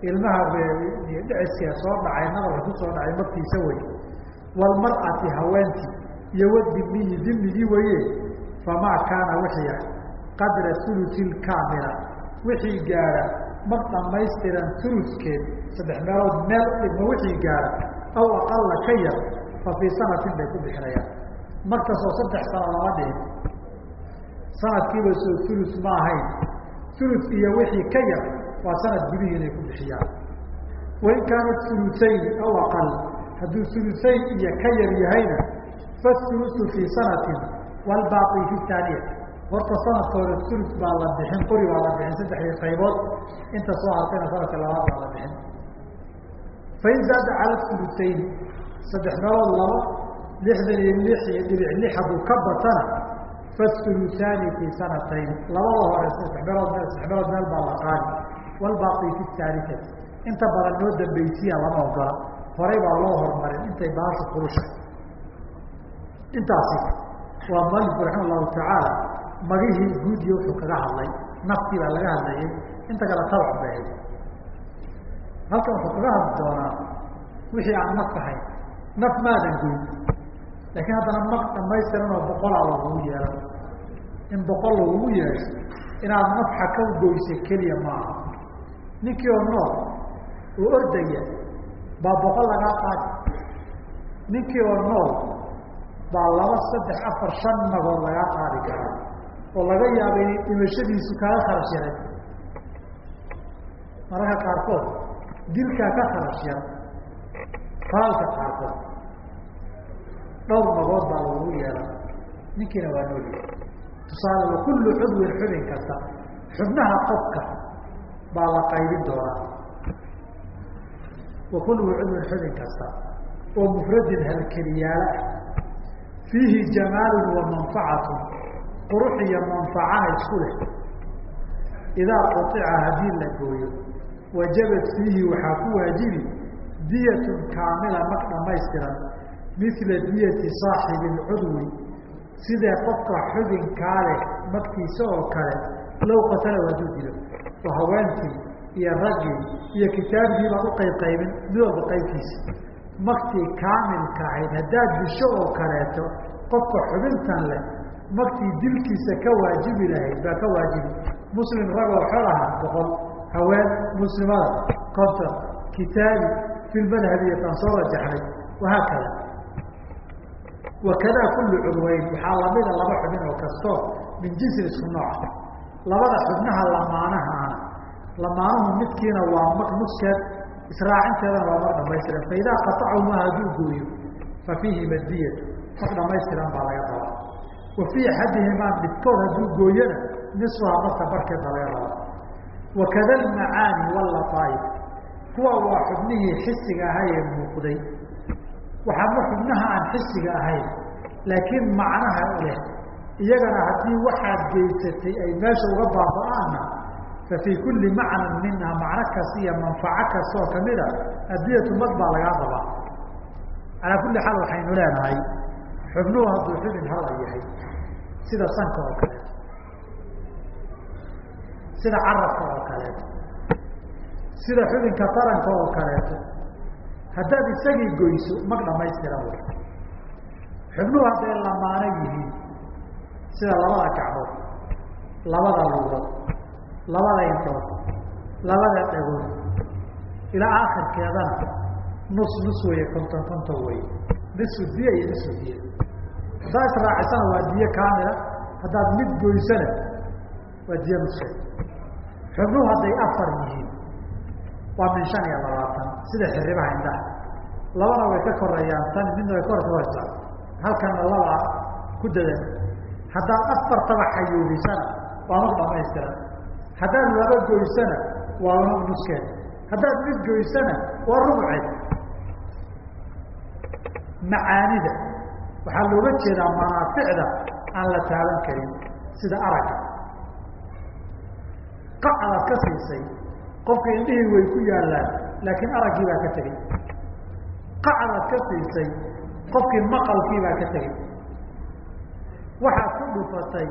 ilmaha dhiciskee soo dhacay nabarka ku soo dhacay martiisa wey walmar'ati haweentii iyo wadimiyi dimigii weye famaa kaana wixii qadra uluti lkaamila wixii gaara mar dhamaystiran uludkeed saddex meelood meel dhigma wixii gaara. Aw aqala ka yar fa fii sanatin bay ku bixinayaan. Markastoo saddex sano lama dhihin sanadkiiba soo ulus ma ahayn. Ulus iyo wixii ka yar waa sanad gudihii inay ku bixiyaan. Wain kaanat ulutayni aw aqal hadduu ulusayn iyo ka yar yahayna faulusu fii sanatin waalbaaqi fi taaniya horta sanadka hore ulus baa la bixin qori baa la bixin saddexdii qaybood. Inta soo hartayna sanadka labaad baa la bixin. Fain zaada cala ulutayni saddex meelood laba lixdan iyo lix iyo dhibic lix hadduu ka batana faulusaani fii sanatayn. Labada hore saddex meelood meel saddex meelood meel baa la qaadi. Waalbaaqi fi taaliati inta badan noo dambaysiya lama ogola. Horay baa loo horumarin. Intay baashu kurushay intaasi waa mualifku raxima allahu tacaala. Magihii guud wuxuu kaga hadlay. Naftii baa laga hadlayay. Inta kale tabac bay halkan wuxuu kaga hadli doonaa wixii aan naf ahayn naf maadan goyn laakiin haddana mag dhamaystiran oo boqolaa lagugu yeelan in boqol lagugu yeesho inaad nafxa ka goysa keliya maaha ninkii oo nool oo ordaya baa boqol lagaa qaadi. Ninkii oo nool baa laba saddex afar shan nagood lagaa qaadi karaa. Oo laga yaaba inay dhimashadiisu kaga kharash yaray. Mararka qaarkood dilkaa ka kharash yar faalka qaarkood. Dhowr nagood baa lagu yeelan ninkiina waa noolya tusaale wa kullu cudwin xubin kasta xubnaha qofka baa la qaybin doonaa. Wa kullu cudwin xubin kasta oo mufradin halkeliyaala fiihi jamaalun wa manfacatun. Qurux iyo manfacana isku leh. Idaa quطica haddii la gooyo wajabat fiihi waxaa ku waajibi diyatun kaamila mag dhamaystiran mila diyati saaxibi اlcudwi sidee qofka xubinkaa leh magtiisa oo kale low qatala hadduu dilo. Oo haweenkii iyo raggii iyo kitaabigii baad u qayb qaybin mid walba qaybkiisa magtii kaamilka ahayd haddaad disho oo kaleeto qofka xubintan leh magtii dilkiisa ka waajibi lahayd baa ka waajibi. Muslim ragoo xol aha boqol haween muslimada konton kitaabi fi lmadhabi taan soo rajaxnay wahaakada wakadaa kullu cudwayn waxaa lamida laba xubin oo kastoo min jinsin isku nooca labada xubnaha lamaanahaana lamaanuhu midkiina waa mag nuskeed israacinteedana waa mag dhamaystiran faidaa qatacumaa hadduu gooyo fa fiihi madiyatu mag dhamaystiran baa laga rabaa wa fii axadihimaa midkood hadduu gooyana nisfuha marka barkeed baa laga rabaa wakada almacaani wallataa'if kuwa waa xubnihii xisiga ahaa ee muuqday. Waxaama xubnaha aan xisiga ahayn laakiin macnaha leh iyagana haddii waxaad geysatay ay meesha uga baaba-aanna fa fii kulli macnan minha macno kasta iyo manfaco kasta oo kamida adiyatu mag baa lagaa rabaa. Calaa kulli xaal waxaynu leenahay xubnuhu hadduu xubin hala yahay sida sanka oo kaleeto sida carabka oo kaleeto sida xubinka taranka oo kaleeto. Haddaad isagii goyso mag dhamaystiran wey xubnuhu hadday lamaano yihiin sida labada gacmood labada lugood labada intood labada dhagood ilaa akhirkeedana nus nus weeye konton konton weye nisfu diya iyo nisfu diya. Haddaad israacisana waa diyo kaamila. Haddaad mid goysana waa diyo nuskeed xubnuhu hadday afar yihiin waa min shan iyo labaatan. Sida xiribaha indhaha labana way ka koreeyaan tan midna way ka horhaysaa halkana labaa ku dadan haddaad afartaba xayuubisana waa mag dhamaystiran. Haddaad laba goysana waa mag nuskeed haddaad mid goysana waa rubuceed macaanida. Waxaa looga jeedaa manaaficda aan la taaban karin sida aragga. Qacdaad ka siisay qofka indhihii way ku yaallaan laakiin araggii baa ka tegey. Qacdaad ka siisay qofkii maqalkii baa ka tegey. Waxaad ku dhufatay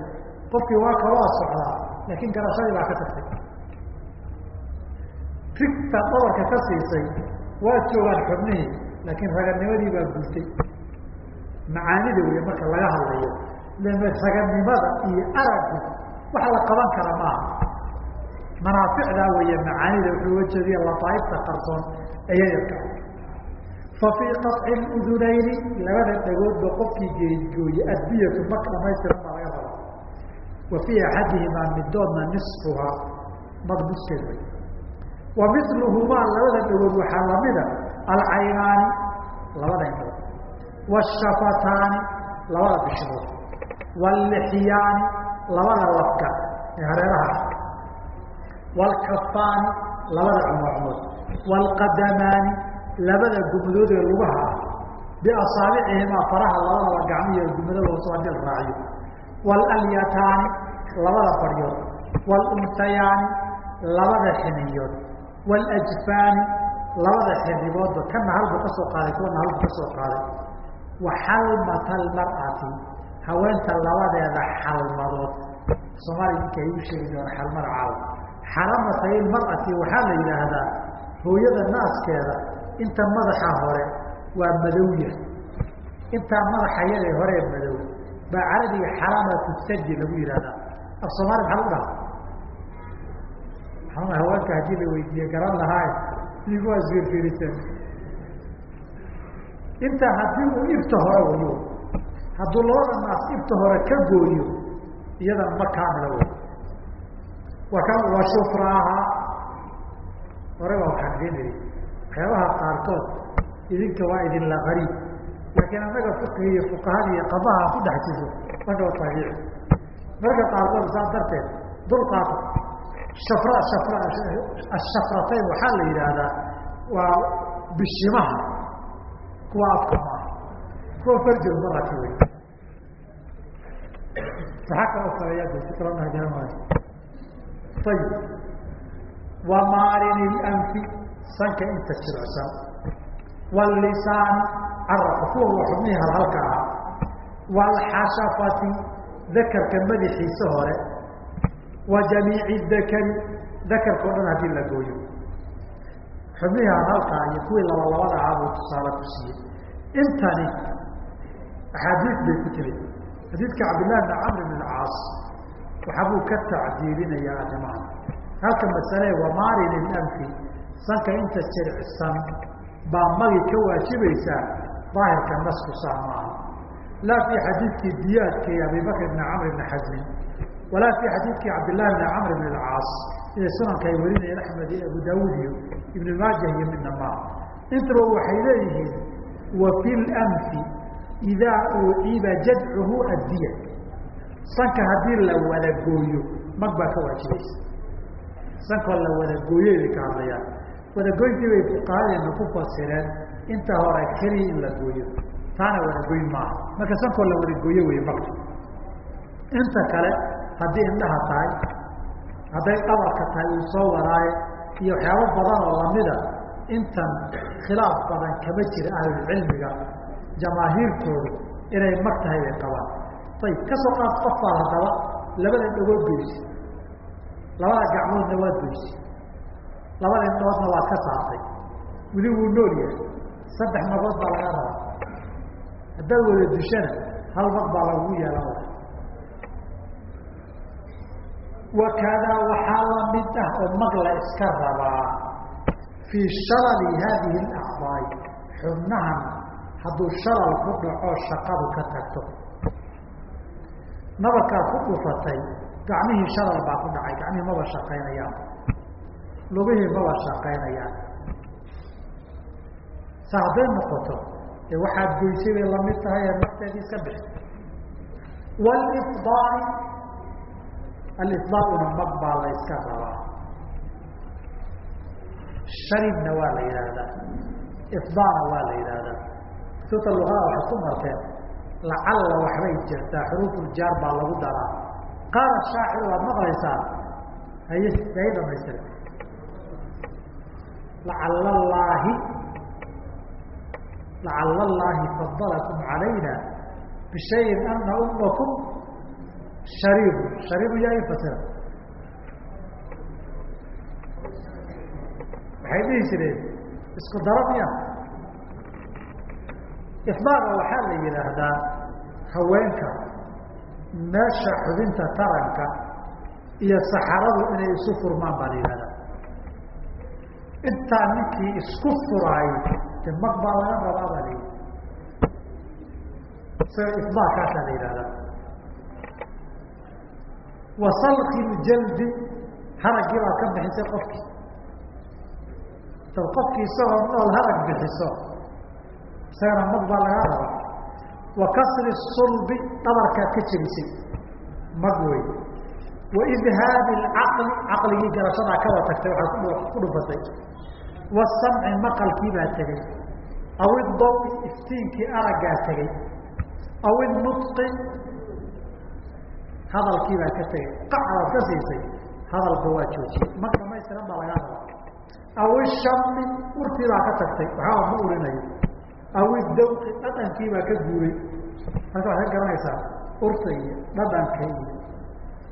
qofkii waa kaloo socdaa laakiin garashadii baa ka tagtay. Rigtaad dhabarka ka siisay waad joogaan xubnihii laakiin raganimadii baa guurtay. Macaanida wey marka laga hadlayo raganimada iyo araggu wax la qaban kara maaha manaaficdaa weeye macaanida wuxuu uga jeediya lataaifta qarsoon ee yayarka fa fii qaطci udunayni labada dhagoodba qofkii geedgooye adbiyatu mak dhamaystiran baa laga rabaa. Wa axadihimaa midoodna nisfuhaa mag nuskeed way wa miluhumaa labada dhagood waxaa lamida alcaynaani labada indhood washafataani labada bishood wallixyaani labada lafga ee hareeraha wlkafaani labada cumacmood wlqadamaani labada gumdood ee lugaha ah faraha labadaba gacmiyo gumadahoosa haddii la raaciyo walalyataani labada baryood wluntayaani labada xiniyood wاljfaani labada xiriboodba kana halbu ka soo qaaday kuwana halbu ka soo qaaday wa xalmata almar'ati haweenta labadeeda xalmadood soomaaliya ninka igu sheegi doona xalmada caawa xalamatay mar'ati waxaa la yidhaahdaa hooyada naaskeeda inta madaxa hore waa madowya intaa madaxa yadee horee madow baa carabiga xalamatu saji lagu yihahdaa af soomaaliya maxaa lagu dhaha maxaa haweenka haddii la weydiiye garan lahaay igu waa isfiirfiirisan intaa haddii uu ibta hore wayo hadduu labada naas ibta hore ka gooyo iyadana ma kaamila wa shufraaha hore baa waxaan idiin idhi qaarkood idinka waa idinla qariib laakiin annaga fiqiga iyo fuqahada iyo qabaha ku dhex marka waa taabiici marka qaarkood saa darteed dulqaata shafra shafra ashafratayn waxaa la yidhaahdaa waa bishimaha kuwa afka kuwa farjir maraki wey maxaa kaloo sameeyaa si kala nahjara maayo ayib wa maarini lanfi sanka inta jircsan walisaan carabka kuwa waa xubnihii halhalka ah waalxashafati dakarka madaxiisa hore wa jamiici dakari dakarka o dhan haddii la gooyo xubnihii halhalkaa iyo kuwii laba labada ahaa buu tusaale ku siiyey intani axaadiis bay ku tiri xadiidka cabdillahi bn camr bn alcaas waxabuu ka tacdiilinayaa arrimahan halka masale wamaarin ilanfi sanka inta jircsan baa magi ka waajibaysaa daahirka nasku saa maaha laa fii xadiidkii diyaadka iyo abibakr bni camr bni xasmin walaa fii xadiidkii cabdillahi bni camr bn alcaas sida sunanka ay warinayeen axmed iyo abu daawuud iyo ibn maajah iyo midna maa intaba waxay leeyihiin wa fi lanfi idaa uuciba jadcuhu addiya sanka haddii la wada gooyo mag baa ka waajibaysa sankoo la wada gooyey bay ka hadlayaan wadagoyntii bay fuqahadeena ku fasireen inta hore keliya in la gooyo. Taana wadagoyn maaha. Marka sankoo la wada gooyo wey magtu inta kale haddii indhaha tahay hadday dhabarka tahay uu soo waraaye iyo waxyaabo badan oo lamida intan khilaaf badan kama jira ahlulcilmiga jamaahiirtoodu inay mag tahay bay qabaan ayib ka soo qaad qofbaad haddaba labada dhagood goysi labada gacmoodna waad goysi labada indhoodna waad ka saartay. Weli wuu nool yahay. Saddex magood baa laga rabaa. Haddaad wada dushana hal mag baa lagugu yeelan wakadaa waxaa la mid ah oo mag la iska rabaa fii shalali haadihi alacdaai xubnahan hadduu shalal ku dhaco shaqadu ka tagto nabarkaad ku dhufatay gacmihii shalal baa ku dhacay gacmihii maba shaqaynayaan lugihii maba shaqaynayaan sa hadday noqoto ee waxaad goysay bay la mid tahay ee nafteedii iska bixi. Wlifdaai alifdaauna mag baa la yska rabaa. Sharibna waa la yidhaahdaa ifdaana waa la yidhaahdaa. Kutubta luqada waxay ku marteen lacalla waxbay jirtaa xuruufuljaar baa lagu daraa. Qaala shaacir waad maqlaysaa haye hay dhamaystira lacala allaahi lacala allaahi fadalakum calayna bishayin ana umakum shariibu shariibu yaa i waxay dhihi jireen? Isku daro miya ifdaarka waxaa la yidhaahdaa haweenka meesha xubinta taranka iyo saxaradu inay isu furmaan baa la yidhahdaa intaa ninkii isku furaayo de baa laga rabaa baa la isaga ifdaarkaasaa la yidhahdaa wa salki ljaldi haraggii baad ka bixisay qofkii dad qofkii isagoo nool harag bixiso isagana mag baa lagaa rabaa wa kasri sulbi dhabarkaad ka jebisay mag wey wa idhaabi alcaqli caqligii garashadaa kaba tagtay waxaad ku dhufatay wasamci maqalkii baa tegey aw idawi iftiinkii araggaa tegey aw inutqi hadalkii baa ka tegey qacdaad ka siisay hadalba waa joojiyey. Mag dhamaystiran baa lagaa rabaa aw ishami urtii baa ka tagtay. Waxaaba ma urinayo aw idawqi dhadhankii baa ka guuray. Marka waxaad ka garanaysaa urta iyo dhadhanka iyo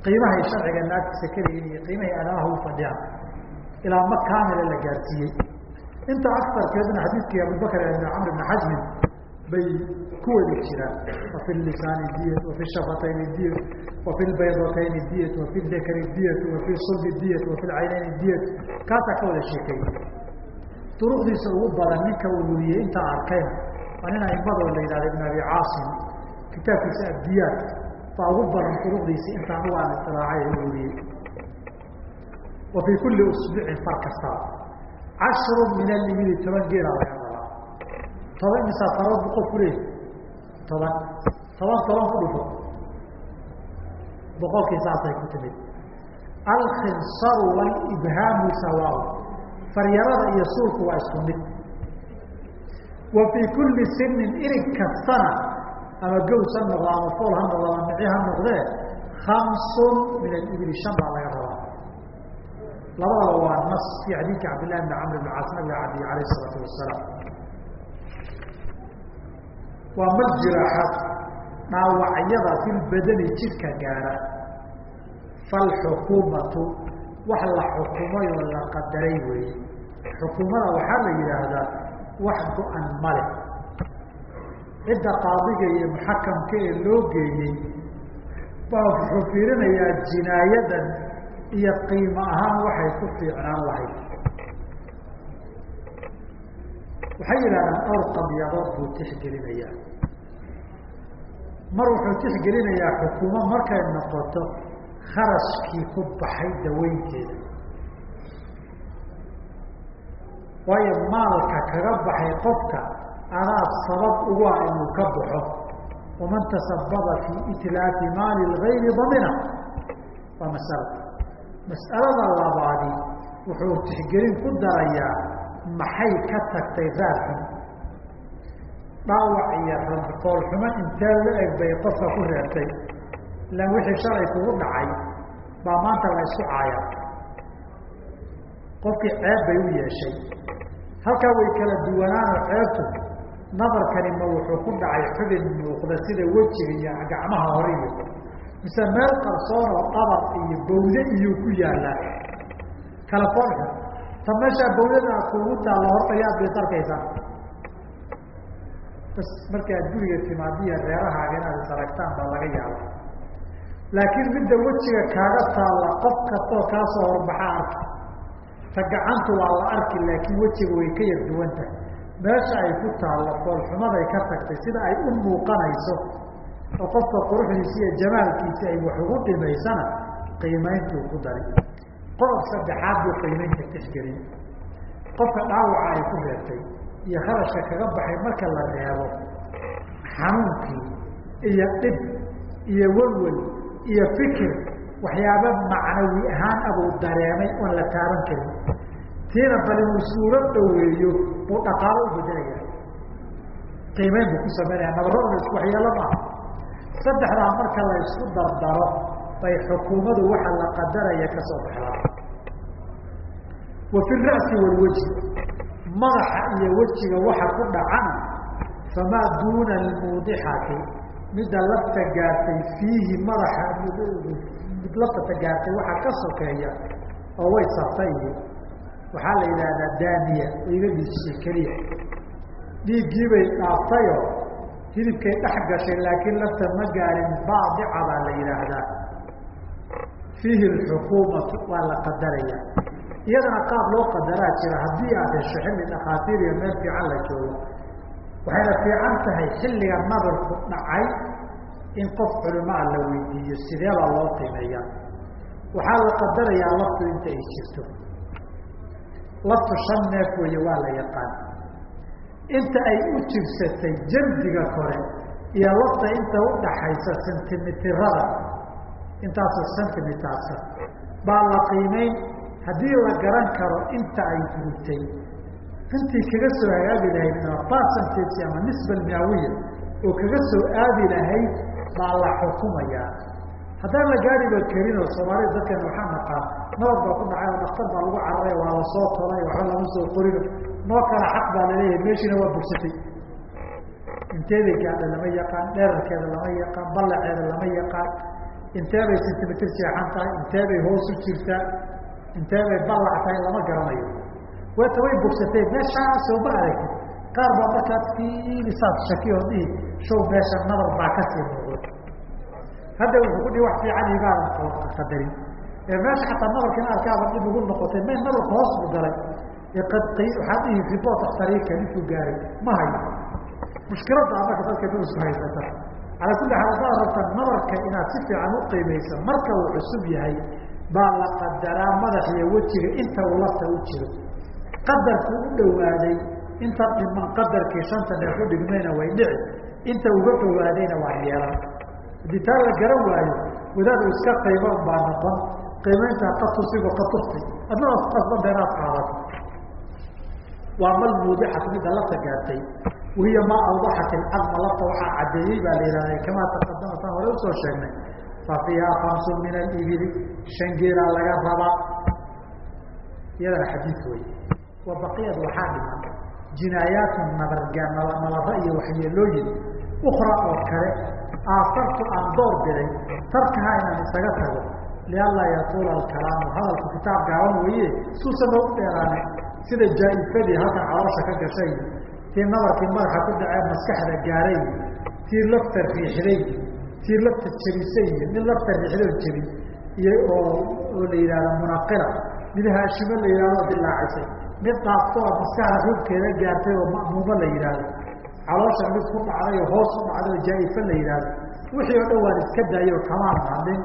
qiimahay sharciga naagtiisa keligiin iyo qiimahay aadamaha u fadhiyaan ilaa ma kaamila la gaarsiiyey. Inta akarkeeduna xadiidkii abubakr ibn camr ibn xajmin bay ku wadi jiraan. Wafi lisaani diyat wafi shafatayni diyat wafi lbaydatayni diyat wafi dakri diyat wafi sulbi diyat wafi lcaynayni diyat kaasaa ka wada sheekeeyey duruqdiisa ugu badan ninka uu intaa arkayna waa nin aimadoo la yidhahda ibn abi caasim. Kitaabkiisa abdiyaat baa ugu badan duruqdiisa intaan ugu aan isilaaay u wa fii kulli usbuucin far kastaba cashru min alibili toban geelaa laga rabaa. Toban imisaa farood bu qofku leeyahy toban. Toban toban ku dhufo. Boqolkii saasay ku timid. Alkhinsaru walibhaamu sawaaw faryarada iyo suulku waa isku mid. Wa fii kulli sinin irig kastana ama gows ha noqdo ama fool ha noqdo ama mici ha noqdee kamsun min alibili shan baa laga rabaa. Labadaba waa nas fii xadiidka cabdillahi bni camr bn caas nabiga cadiy alayh isalaatu wasalaam waa maljiraaxaad dhaawacyada filbadani jidhka gaara. Falxukuumatu wax la xukumay oo la qadaray weeye xukuumada waxaa la yidhaahdaa wax go-an male cidda qaadiga iyo muxakamka ee loo geeyey baa wuxuu fiirinayaa jinaayadan iyo qiimo ahaan waxay ku fiicnaan lahayd. Waxay yidhahdaan dhowr qadiyadood buu tixgelinayaa. Mar wuxuu tixgelinayaa xukuumo markay noqoto kharashkii ku baxay daweynteeda waayo maalka kaga baxay qofka adaa sabab ugu ah inuu ka baxo. Waman tasababa fii itlaafi maali lgayri damina waa masala. Mas'alada labaadi wuxuu tixgelin ku darayaa maxay ka tagtay raadxun dhaawac iyo foolxumo intee la eg bay qofka ku reebtay ilaan wixii shalay kugu dhacay baa maanta la isku caaya qofkii ceeb bay u yeeshay halkaa way kala duwanaano ceebtu nadarkani ma wuxuu ku dhacay xubin muuqda sida wejiga iyo gacmaha hore iyo mise meel qarsoon oo dhabar iyo bawde iyuu ku yaallaa kala foolxun ta meeshaa bawdada kuugu taalla horta yaad bay sarkaysaa bas markaad guriga timaadiya reerahaaga inaad is aragtaan baa laga yaaba laakiin midda wejiga kaaga taalla qof kastoo kaa soo horbaxa arka ta gacanta waa la arki laakiin wejiga way ka yar duwan tahay. Meesha ay ku taallo foolxumaday ka tagtay sida ay u muuqanayso oo qofka quruxdiisa iyo jamaalkiisa ay wax ugu dhimaysana qiimayntuu ku dari. Qodob saddexaad buu qiimaynta tixgelin qofka dhaawaca ay ku reebtay iyo kharashka kaga baxay marka la reebo xanuunkii iyo dhib iyo welwel iyo fikir waxyaaba macnawi ahaan abuu dareemay oon la taaban karin. Tiina bal inuu suuro dhaweeyo buu dhaqaalo u bedelaya qiimeyn buu ku samaynaya nabaraduna isku waxyeelo maaha saddexdaa marka la dardaro bay xukuumadu waxa la qadaraya ka baxdaa. Wa fi ra'si walwejhi madaxa iyo wejiga waxa ku dhacana famaa duuna almuudixati midda lafta gaartay fiihi madaxa mid lafta gaartay waxaa ka sokeeya oo way saftay waxaa la yidhaahdaa daaniya iga dhiisisay keliya. Dhiiggii bay dhaaftayoo hilibkay dhex gashay laakiin lafta ma gaarin baadica baa la yidhaahdaa. Fiihi alxukuumatu waa la qadaraya. Iyadana qaab loo qadaraa jira haddii aad hesho xilli dhakhaatiir iyo meel fiican la joogo waxayna fiican tahay xilliga nadarku dhacay in qof culimaa la weydiiyo sideebaa loo qiimeeyaa. Waxaa la qadarayaa laftu inta ay jirto. Laftu shan neef weeye waa la yaqaan. Inta ay u jirsatay jandiga kore iyo lafta inta udhaxaysa sentimitirada intaasoo sentimitasa baa la qiimeyn. Haddii la garan karo inta ay durugtay intii kaga soo hagaagi lahayd ama percentage ama nisba miawiya oo kaga soo aadi lahayd baa la xukumayaa haddaan la gaariba karinoo soomaalida dadkan waxaa naqaan nabad baa ku dhacay oo dhaktar baa lagu cararay waa la soo tolay waxba lama soo qorino. Noo kala xaq baa la leeyahay meeshiina waa bugsatay inteebay gaadha lama yaqaan dheerarkeeda lama yaqaan ballaceeda lama yaqaan. Inteebay sentimitr jeexan tahay inteebay hoos u jirtaa inteebay ballac tahay lama garanayo wata way bogsateen meeshaasoo ma aragti qaar baa markaad fiilisaad shaki oo dhihi show meesha nabar baa ka sii muuqda hadda wuxuu ku dhihi wax fiican igaadan qadarin ee meesha xataa nabarka in arkaaba dhib ugu noqotay may nabarka hoos bu galay waxaa dhihi ribot dakhtariirka ninkuu gaaray ma hayo mushkiladda marka dadka dad isku haysata calaa kulli xaal haddaad rabta nabarka inaad si fiican u qiimayso marka uu cusub yahay baa la qadaraa madax iyo wejiga inta uu lafta u jiro qadarku u dhawaaday inta dhiman qadarkii shanta neef u dhigmayna way dhici. Inta uga dhawaadayna waa yeelan haddii taa la garan waayo wadaadu iska qiimo baa noqon. Qiimayntaa qad tufti adnaa qasbanta inaad qaadato waa mal muudixat midda lafta gaartay wahiya maa awdaxat ilcadma lafta waxaa caddeeyey baa la yihahda kamaa taqadama taan hore u soo sheegnay. Fa fiiha kamsun min alibili. Shan geelaa laga rabaa iyadana xadiid wey wa baqiyad waxaa dhiman jinaayaatu nabarga nabaro iyo waxyeelooyin ukra oo kale aasartu aan door biday tarkaha inaan isaga tago. Lianlaa yatuula alkalaamu. Hadalku kitaab gaaban weeye suusan noogu dheeraane. Sida jaa-ifadii halkan caloosha ka gashay. Tii nabarkii madaxa ku dhacee maskaxda gaaray. Tii lafta riixday. Tii lafta jebisay mid lafta riixdoo jebi iyo oo la yihahdo munaqila mid haashimo la yihahdo dilaacisay mid dhaafto oo maskaxda rugkeeda gaartay oo ma'muumo la yidhaahdo. Caloosha mid ku dhacday oo hoos u dhacday oo jaa-ifo la yidhaahdo. Wixii oo dhan waan iska daayay oo kamaan hadlin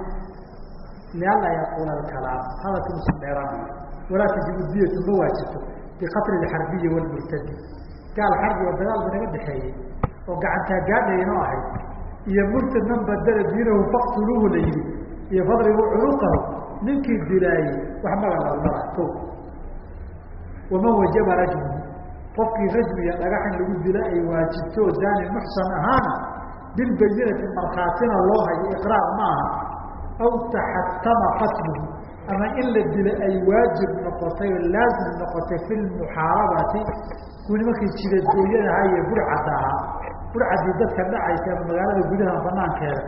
lianlaa yaquula alkalaam hadalka usan dheeraan walaa tajibu diyatu ma waajibto biqatli alxarbiyi walmurtadi. Gaal xarbi oo dagaal ba dhexeeyey oo gacantaa gaadhaynoo ahayd. Iyo murtad man badala diinahu faqtuluuhu la yihi iyo fadrigu cunuqahu ninkii dilaayey wax maga lagumala ko waman wajaba rajmu qofkii rajmiga dhagax in lagu dila ay waajibto daani muxsan ahaana bilbayinati markhaatina loo hayo iqraar ma aha aw taxatama qatluhu ama in la dila ay waajib noqotay oo laazim noqotay fi lmuxaarabati kuwi nimankii jidadooyadaha iyo burcadda ahaa burcaddii dadka dhacaysa ama magaalada gudaha banaankeeda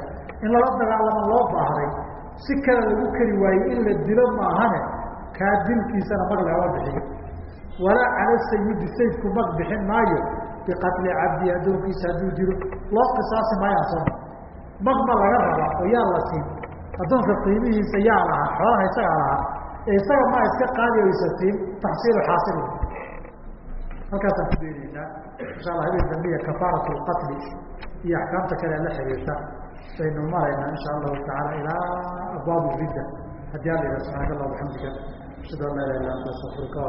in lala dagaalamo loo baahday si kale lagu keri waaye in la dilo maahane kaa dilkiisana mag lagama bixiyo walaa cala sayidi sayidku mag bixin maayo biqatli cabdi addoonkiisa hadduu dilo loo qisaasi maayaan soo mag ma laga rabaa oo yaa la siin. Addoonka qiimihiisa yaa lahaa xoolaha isagaa lahaa. Ee isaga maa iska qaadi o isa siin taxsiilu xaasil halkaasaan ku deenaynaa insha allah habeen dambiya kafaarat lqatli iyo axkaamta kale la xiriirta baynu maraynaa insha allahu tacaala ilaa abwaabu ridda. Haddii alla yidhaha subxaanaka allah waxamdika ashhadu an laa ilaha illa anta astaqfiruka